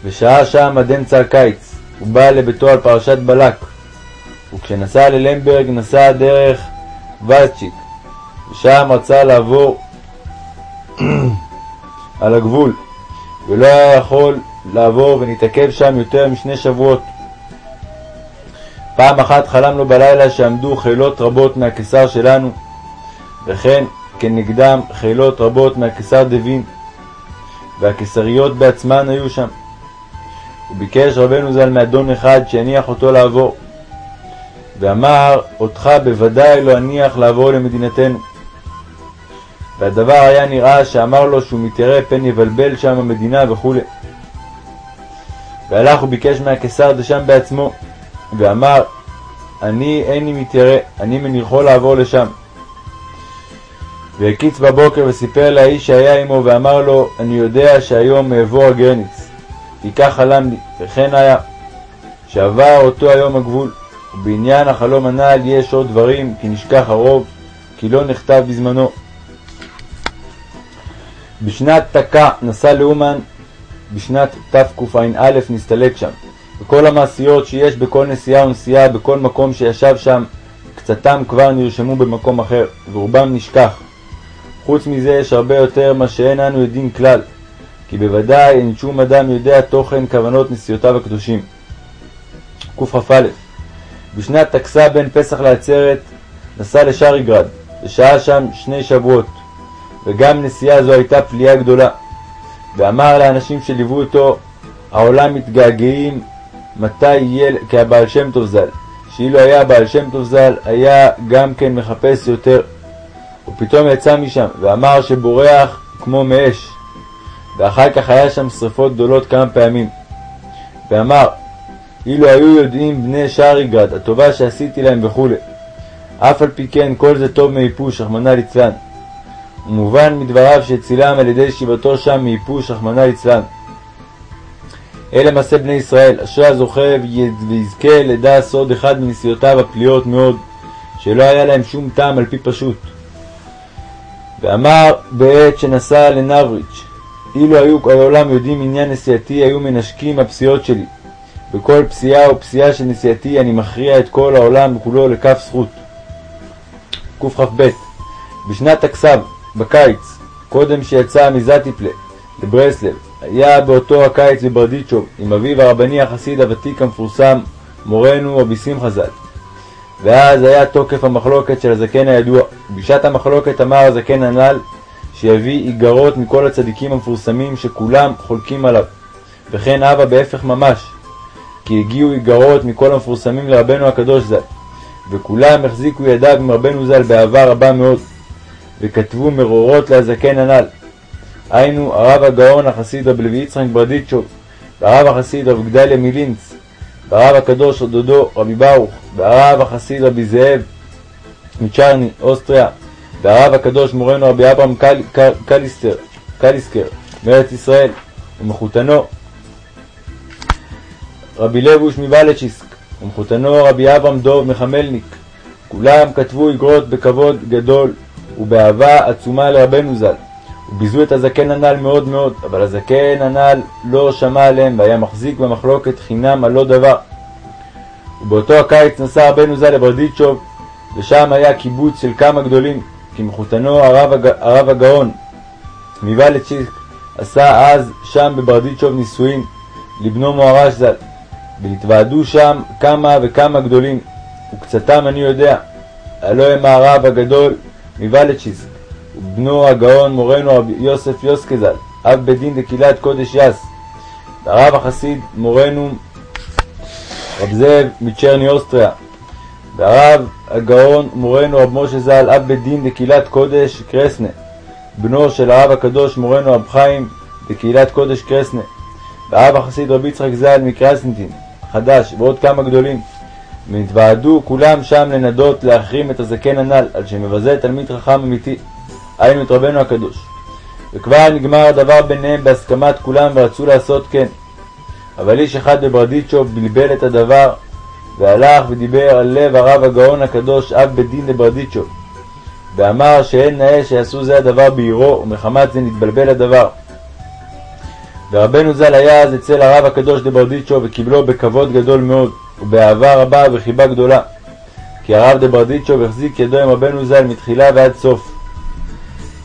ושהה שם עד אמצע הקיץ, ובא לביתו על פרשת בלק, וכשנסע ללמברג נסע דרך ולצ'יק, ושם רצה לעבור על הגבול, ולא היה יכול לעבור ונתעכב שם יותר משני שבועות. פעם אחת חלם לו בלילה שעמדו חילות רבות מהקיסר שלנו, וכן כנגדם חילות רבות מהקיסר דווין, והקיסריות בעצמן היו שם. הוא ביקש רבנו ז"ל מאדון אחד שיניח אותו לעבור, ואמר, אותך בוודאי לא אניח לעבור למדינתנו. והדבר היה נראה שאמר לו שהוא מתיירא פן יבלבל שם המדינה וכו'. והלך וביקש מהקיסר דשם בעצמו, ואמר, אני איני מתיירא, אני מניחו לעבור לשם. והקיץ בבוקר וסיפר לאיש שהיה עמו ואמר לו, אני יודע שהיום אעבור הגרניץ, כי כך לי, וכן היה, שעבר אותו היום הגבול, ובעניין החלום הנ"ל יש עוד דברים, כי נשכח הרוב, כי לא נכתב בזמנו. בשנת תקע נסע לאומן, בשנת תקע"א נסתלק שם, וכל המעשיות שיש בכל נסיעה ונסיעה בכל מקום שישב שם, קצתם כבר נרשמו במקום אחר, ורובם נשכח. חוץ מזה יש הרבה יותר מה שאין אנו יודעים כלל, כי בוודאי אין שום אדם יודע תוכן כוונות נסיעותיו הקדושים. קכ"א בשנת טקסה בין פסח לעצרת נסע לשריגרד, ושהה שם שני שבועות, וגם נסיעה זו הייתה פליאה גדולה. ואמר לאנשים שליוו אותו, העולם מתגעגעים מתי יהיה כהבעל שם טוב ז"ל, שאילו היה הבעל שם טוב ז"ל, היה גם כן מחפש יותר. ופתאום יצא משם, ואמר שבורח כמו מאש. ואחר כך היה שם שרפות גדולות כמה פעמים. ואמר, אילו היו יודעים בני שעריגרד הטובה שעשיתי להם וכו'. אף על פי כן כל זה טוב מאיפוש, רחמנא ליצלן. ומובן מדבריו שהצילם על ידי שיבתו שם מאיפוש, רחמנא ליצלן. אלה מעשה בני ישראל, אשרי הזוכה ויזכה לדע סוד אחד מנסיעותיו הפליאות מאוד, שלא היה להם שום טעם על פי פשוט. ואמר בעת שנסע לנבריץ', אילו היו העולם יודעים עניין נסיעתי, היו מנשקים הפסיעות שלי. בכל פסיעה ופסיעה של נסיעתי אני מכריע את כל העולם כולו לכף זכות. קכ"ב בשנת הכסב, בקיץ, קודם שיצא מזטיפלה לברסלב, היה באותו הקיץ בברדיצ'וב עם אביו הרבני החסיד הוותיק המפורסם, מורנו רבי שמחה ז"ל. ואז היה תוקף המחלוקת של הזקן הידוע. בשעת המחלוקת אמר הזקן הנ"ל שיביא איגרות מכל הצדיקים המפורסמים שכולם חולקים עליו, וכן אבא בהפך ממש, כי הגיעו איגרות מכל המפורסמים לרבנו הקדוש ז"ל, וכולם החזיקו ידיו עם רבנו ז"ל באהבה רבה מאוד, וכתבו מרורות לזקן הנ"ל. היינו הרב הגאון החסיד רב לוי יצחק ברדיצ'וב, והרב החסיד רב גדליה מילינץ, והרב הקדוש דודו רבי ברוך, והרב החסיד רבי זאב מצ'רני, אוסטריה, והרב הקדוש מורנו רבי אברהם קל, קל, קליסטר, קליסקר, מארץ ישראל, ומחותנו רבי לבוש מבלצ'יסק, ומחותנו רבי אברהם דוב מחמלניק. כולם כתבו אגרות בכבוד גדול ובאהבה עצומה לרבנו ז"ל, וביזו את הזקן הנ"ל מאוד מאוד, אבל הזקן הנ"ל לא שמע עליהם והיה מחזיק במחלוקת חינם על לא דבר. ובאותו הקיץ נסע רבנו ז"ל לברדיצ'וב, ושם היה קיבוץ של כמה גדולים, כי מחותנו הרב, הג... הרב הגאון מבלצ'יסק עשה אז שם בברדיצ'וב נישואין לבנו מוהר"ש ז"ל, ונתוועדו שם כמה וכמה גדולים, וקצתם אני יודע, הלא הם הרב הגדול מבלצ'יסק, ובנו הגאון מורנו רבי יוסף יוסקה ז"ל, אב בית דין דקהילת קודש יס, והרב החסיד מורנו רב זאב מצ'רני אוסטריה, והרב הגאון מורנו רב משה ז"ל, אב בית דין דקהילת קודש קרסנה, בנו של הרב הקדוש מורנו רב חיים דקהילת קודש קרסנה, והרב החסיד רבי יצחק ז"ל מקרסנטין, חדש, ועוד כמה גדולים. ונתוועדו כולם שם לנדות להחרים את הזקן הנ"ל, על שמבזה תלמיד חכם אמיתי, היינו את רבנו הקדוש. וכבר נגמר הדבר ביניהם בהסכמת כולם ורצו לעשות כן. אבל איש אחד בברדיצ'וב בלבל את הדבר, והלך ודיבר על לב הרב הגאון הקדוש אב בית דין לברדיצ'וב, ואמר שאין נאה שיעשו זה הדבר בעירו, ומחמת זה נתבלבל הדבר. ורבנו ז"ל היה אז אצל הרב הקדוש דברדיצ'ו וקיבלו בכבוד גדול מאוד, ובאהבה רבה ובחיבה גדולה. כי הרב דברדיצ'ו החזיק ידו עם רבנו ז"ל מתחילה ועד סוף.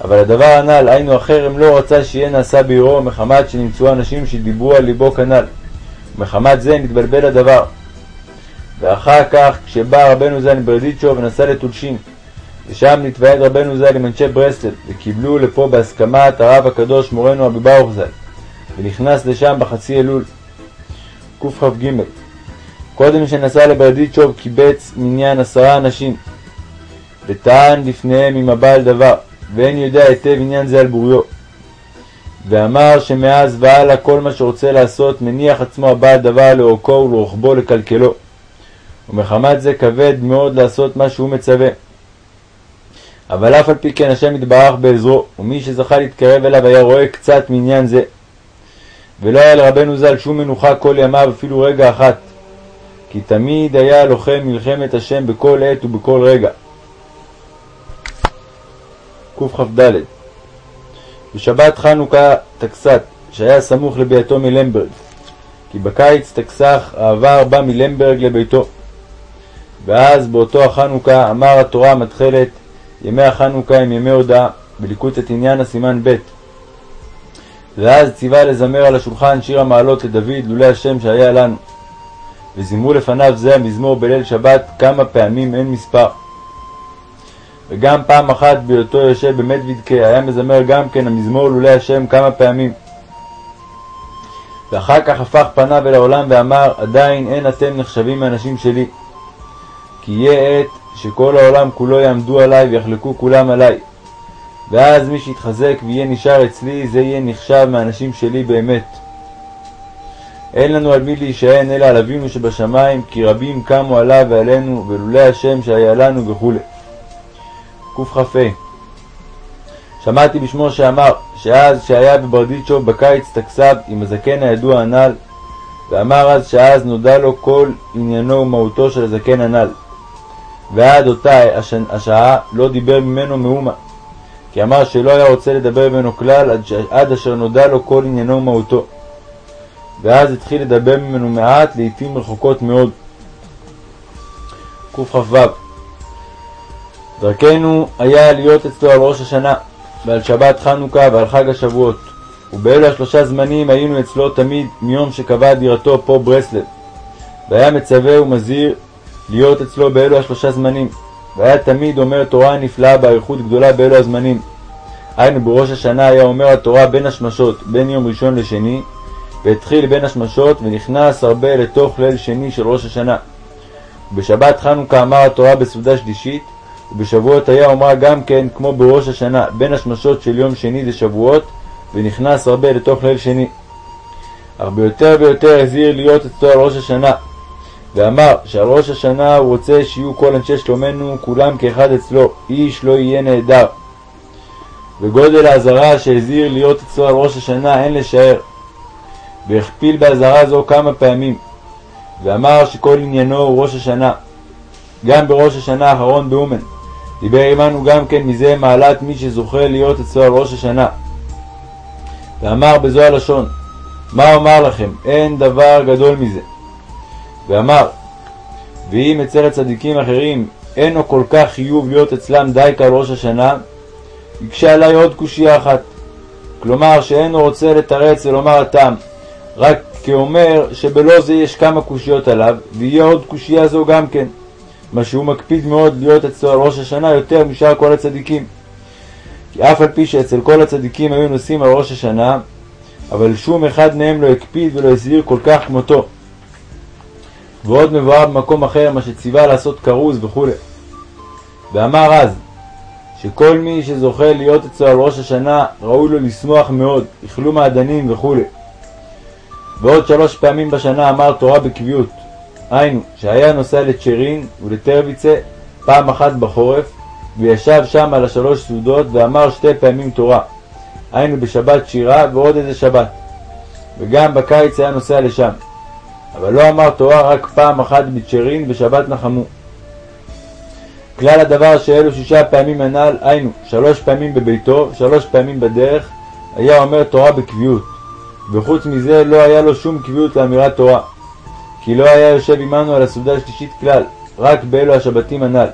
אבל הדבר הנ"ל, היינו החרם, לא רצה שיהיה נעשה בעירו מחמת שנמצאו אנשים שדיברו על ליבו כנ"ל. ומחמת זה נתבלבל הדבר. ואחר כך, כשבא רבנו ז"ל מברדיצ'ו ונסע לטולשין, ושם נתוועד רבנו ז"ל עם אנשי ברסלב, וקיבלו לפה בהסכמת הרב הקדוש מורנו רבי ברוך ז"ל. ונכנס לשם בחצי אלול. קכ"ג קודם שנסע לברדיצ'וב קיבץ מניין עשרה אנשים, וטען לפניהם עם הבעל דבר, ואין יודע היטב עניין זה על בוריו. ואמר שמאז והלאה כל מה שרוצה לעשות מניח עצמו הבעל דבר לאורכו ולרוחבו לקלקלו. ומחמת זה כבד מאוד לעשות מה שהוא מצווה. אבל אף על פי כן השם יתברך בעזרו, ומי שזכה להתקרב אליו היה רואה קצת מעניין זה. ולא היה לרבנו ז"ל שום מנוחה כל ימיו אפילו רגע אחת, כי תמיד היה לוחם מלחמת השם בכל עת ובכל רגע. קכ"ד בשבת חנוכה תקסת, שהיה סמוך לביתו מלמברג, כי בקיץ תקסח העבר בא מלמברג לביתו. ואז באותו החנוכה אמר התורה המתחלת, ימי החנוכה הם ימי הודעה, בליקוט עניין הסימן ב' ואז ציווה לזמר על השולחן שיר המעלות לדוד, לולא השם שהיה לנו. וזמרו לפניו זה המזמור בליל שבת כמה פעמים אין מספר. וגם פעם אחת בהיותו יושב במדוידקה היה מזמר גם כן המזמור לולי השם כמה פעמים. ואחר כך הפך פניו אל העולם ואמר, עדיין אין אתם נחשבים מאנשים שלי. כי יהיה עת שכל העולם כולו יעמדו עליי ויחלקו כולם עליי. ואז מי שיתחזק ויהיה נשאר אצלי, זה יהיה נחשב מאנשים שלי באמת. אין לנו על מי להישען אלא על אבינו שבשמיים, כי רבים קמו עליו ועלינו, ולולי השם שהיה לנו וכו'. קכ"ה שמעתי בשמו שאמר, שאז שהיה בברדיצ'וב בקיץ תקסב עם הזקן הידוע הנ"ל, ואמר אז שאז נודע לו כל עניינו ומהותו של הזקן הנ"ל. ועד אותה השעה לא דיבר ממנו מאומה, כי אמר שלא היה רוצה לדבר ממנו כלל עד, ש... עד אשר נודע לו כל עניינו ומהותו. ואז התחיל לדבר ממנו מעט, לעתים רחוקות מאוד. קכ"ו דרכנו היה להיות אצלו על ראש השנה, ועל שבת חנוכה ועל חג השבועות. ובאלו השלושה זמנים היינו אצלו תמיד מיום שקבע דירתו פה ברסלב. והיה מצווה ומזהיר להיות אצלו באלו השלושה זמנים. והיה תמיד אומר תורה נפלאה באריכות גדולה באלו הזמנים. היינו בראש השנה היה אומר התורה בין השמשות, בין יום ראשון לשני, והתחיל בין השמשות ונכנס הרבה לתוך ליל שני של ראש השנה. ובשבת חנוכה אמר התורה בסעודה שלישית, ובשבועות היה אומרה גם כן כמו בראש השנה, בין השמשות של יום שני זה שבועות, ונכנס הרבה לתוך ליל שני. אך ביותר ויותר הזהיר להיות אצלו על ראש השנה, ואמר שעל ראש השנה הוא רוצה שיהיו כל אנשי שלומנו כולם כאחד אצלו, איש לא יהיה נעדר. וגודל האזהרה שהזהיר להיות אצלו על ראש השנה אין לשער. והכפיל באזהרה זו כמה פעמים, ואמר שכל עניינו הוא ראש השנה. גם בראש השנה האחרון באומן. דיבר עמנו גם כן מזה מעלת מי שזוכה להיות אצלו על ראש השנה. ואמר בזו הלשון, מה אומר לכם, אין דבר גדול מזה. ואמר, ואם אצל הצדיקים אחרים אינו כל כך חיוב להיות אצלם די כעל ראש השנה, יקשה עלי עוד קושייה אחת. כלומר שאינו רוצה לתרץ ולומר הטעם, רק כאומר שבלא זה יש כמה קושיות עליו, ויהיה עוד קושייה זו גם כן. מה שהוא מקפיד מאוד להיות אצלו על ראש השנה יותר משאר כל הצדיקים. כי אף על פי שאצל כל הצדיקים היו נושאים על ראש השנה, אבל שום אחד מהם לא הקפיד ולא הזהיר כל כך כמותו. ועוד מבואר במקום אחר מה שציווה לעשות כרוז וכו'. ואמר אז, שכל מי שזוכה להיות אצלו על ראש השנה, ראוי לו לשמוח מאוד, איכלו מעדנים וכו'. ועוד שלוש פעמים בשנה אמר תורה בקביעות, היינו, שהיה נוסע לצ'רין ולטרוויצה פעם אחת בחורף, וישב שם על השלוש סעודות ואמר שתי פעמים תורה, היינו בשבת שירה ועוד איזה שבת. וגם בקיץ היה נוסע לשם. אבל לא אמר תורה רק פעם אחת בצ'רין ושבת נחמו. כלל הדבר שאלו שישה פעמים הנ"ל, היינו, שלוש פעמים בביתו, שלוש פעמים בדרך, היה אומר תורה בקביעות, וחוץ מזה לא היה לו שום קביעות לאמירת תורה. כי לא היה יושב עמנו על הסעודה השלישית כלל, רק באלו השבתים הנ"ל.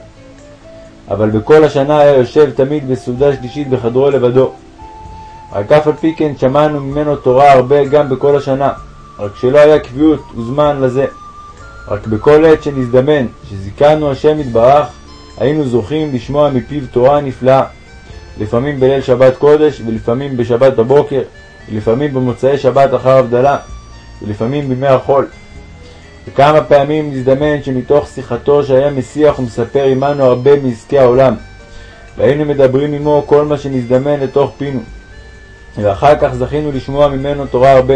אבל בכל השנה היה יושב תמיד בסעודה שלישית בחדרו לבדו. רק אף על פי כן שמענו ממנו תורה הרבה גם בכל השנה, רק שלא היה קביעות וזמן לזה. רק בכל עת שנזדמן, שזיכנו השם יתברך, היינו זוכים לשמוע מפיו תורה נפלאה, לפעמים בליל שבת קודש, ולפעמים בשבת בבוקר, ולפעמים במוצאי שבת אחר הבדלה, ולפעמים בימי החול. וכמה פעמים נזדמן שמתוך שיחתו שהיה משיח ומספר עמנו הרבה מעסקי העולם, והיינו מדברים עמו כל מה שנזדמן לתוך פינו. ואחר כך זכינו לשמוע ממנו תורה הרבה,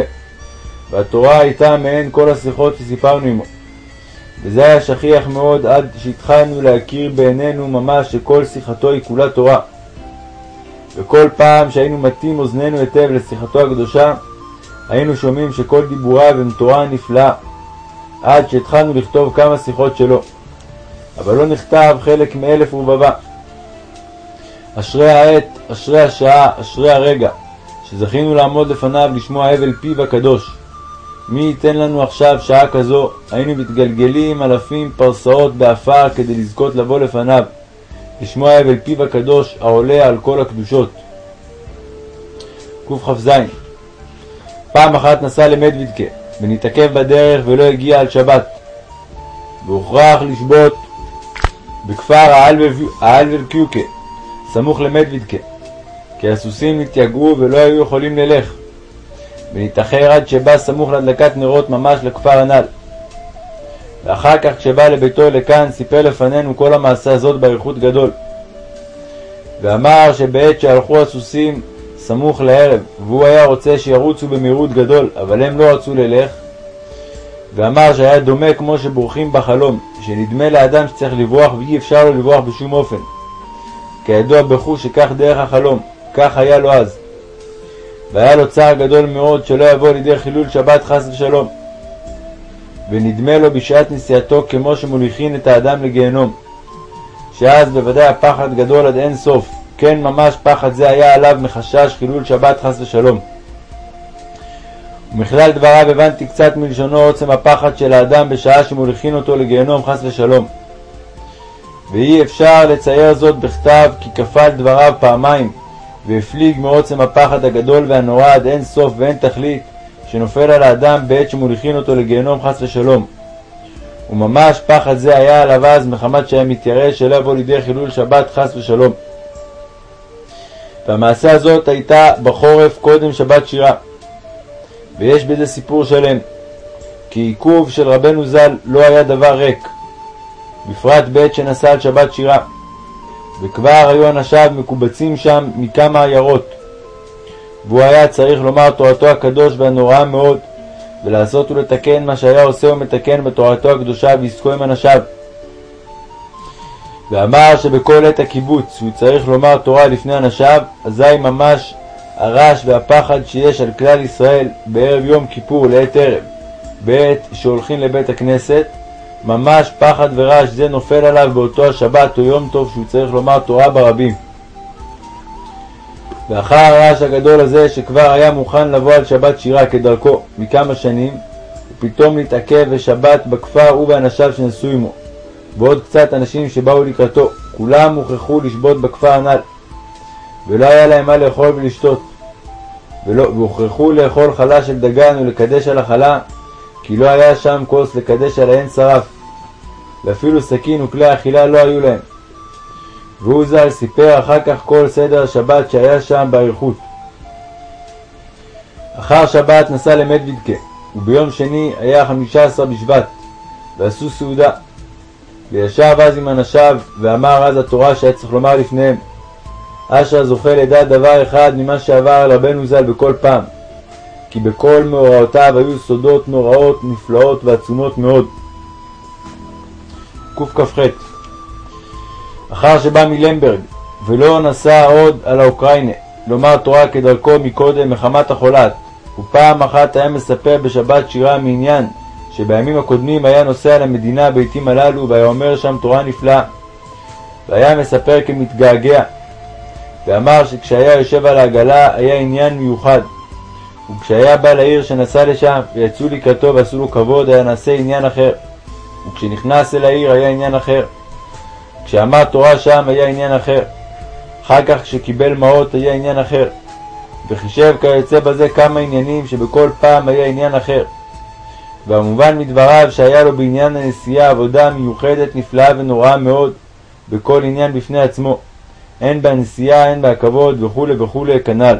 והתורה הייתה מעין כל השיחות שסיפרנו עמו. וזה היה שכיח מאוד עד שהתחלנו להכיר בעינינו ממש שכל שיחתו היא כולה תורה. וכל פעם שהיינו מטים אוזנינו היטב לשיחתו הקדושה, היינו שומעים שכל דיבוריו הם תורה נפלאה, עד שהתחלנו לכתוב כמה שיחות שלו, אבל לא נכתב חלק מאלף ורבבה. אשרי העת, אשרי השעה, אשרי הרגע, שזכינו לעמוד לפניו לשמוע הבל פיו הקדוש. מי ייתן לנו עכשיו שעה כזו, היינו מתגלגלים אלפים פרסאות באפר כדי לזכות לבוא לפניו, לשמוע הבל פיו הקדוש העולה על כל הקדושות. קכ"ז פעם אחת נסע למדוודיבקה, ונתעכב בדרך ולא הגיע על שבת. והוכרח לשבות, בכפר האלוולקיוקה, סמוך למדוידקה, כי הסוסים נתייגעו ולא היו יכולים ללך, ונתאחר עד שבא סמוך להדלקת נרות ממש לכפר הנ"ל. ואחר כך כשבא לביתו לכאן סיפר לפנינו כל המעשה הזאת באריכות גדול. ואמר שבעת שהלכו הסוסים סמוך לערב, והוא היה רוצה שירוצו במהירות גדול, אבל הם לא רצו ללך, ואמר שהיה דומה כמו שבורחים בחלום, שנדמה לאדם שצריך לברוח ואי אפשר לו לברוח בשום אופן. כידוע בחוש שכך דרך החלום, כך היה לו אז. והיה לו צער גדול מאוד שלא יבוא לידי חילול שבת חס ושלום. ונדמה לו בשעת נסיעתו כמו שמוליכין את האדם לגיהנום. שאז בוודאי הפחד גדול עד אין סוף, כן ממש פחד זה היה עליו מחשש חילול שבת חס ושלום. ומכלל דבריו הבנתי קצת מלשונו עוצם הפחד של האדם בשעה שמוליכין אותו לגיהנום חס ושלום. ואי אפשר לצייר זאת בכתב כי כפל דבריו פעמיים, והפליג מעוצם הפחד הגדול והנורא עד אין סוף ואין תכלית, שנופל על האדם בעת שמוליכין אותו לגיהנום חס ושלום. וממש פחד זה היה עליו אז מחמת שהיה מתיירא שלא יבוא לידי חילול שבת חס ושלום. והמעשה הזאת הייתה בחורף קודם שבת שירה. ויש בזה סיפור שלם, כי עיכוב של רבנו ז"ל לא היה דבר ריק, בפרט בעת שנסע על שבת שירה, וכבר היו אנשיו מקובצים שם מכמה עיירות, והוא היה צריך לומר תורתו הקדוש והנוראה מאוד, ולעשות ולתקן מה שהיה עושה ומתקן בתורתו הקדושה ועסקו עם אנשיו. ואמר שבכל עת הקיבוץ הוא צריך לומר תורה לפני אנשיו, אזי ממש הרעש והפחד שיש על כלל ישראל בערב יום כיפור לעת ערב, בעת שהולכים לבית הכנסת, ממש פחד ורעש זה נופל עליו באותו השבת או יום טוב שהוא צריך לומר תורה ברבים. ואחר הרעש הגדול הזה שכבר היה מוכן לבוא על שבת שירה כדרכו מכמה שנים, ופתאום להתעכב בשבת בכפר הוא ואנשיו שנסעו עמו, ועוד קצת אנשים שבאו לקראתו, כולם הוכרחו לשבות בכפר הנ"ל, ולא היה להם מה לאכול ולשתות, ולא, והוכרחו לאכול חלה של דגן ולקדש על החלה, כי לא היה שם כוס לקדש על האין שרף, ואפילו סכין וכלי אכילה לא היו להם. והוא ז"ל סיפר אחר כך כל סדר השבת שהיה שם באריכות. אחר שבת נסע למדוידקה, וביום שני היה חמישה עשר בשבט, ועשו סעודה. וישב אז עם אנשיו, ואמר אז התורה שהיה צריך לומר לפניהם. אשר זוכה לדעת דבר אחד ממה שעבר על רבנו ז"ל בכל פעם, כי בכל מאורעותיו היו סודות נוראות, נפלאות ועצומות מאוד. קכ"ח אחר שבא מלמברג, ולא נסע עוד על האוקראינה, לומר תורה כדרכו מקודם מחמת החולת, ופעם אחת היה מספר בשבת שירה מעניין, שבימים הקודמים היה נוסע למדינה בעתים הללו, והיה אומר שם תורה נפלאה. והיה מספר כמתגעגע, ואמר שכשהיה יושב על העגלה היה עניין מיוחד. וכשהיה בא לעיר שנסע לשם, ויצאו לקראתו ועשו לו כבוד, היה נעשה עניין אחר. וכשנכנס אל העיר היה עניין אחר. כשאמר תורה שם היה עניין אחר. אחר כך כשקיבל מעות היה עניין אחר. וחישב כיוצא בזה כמה עניינים שבכל פעם היה עניין אחר. והמובן מדבריו שהיה לו בעניין הנסיעה עבודה מיוחדת נפלאה ונוראה מאוד בכל עניין בפני עצמו, הן בנסיעה הן בהכבוד וכולי וכולי כנ"ל.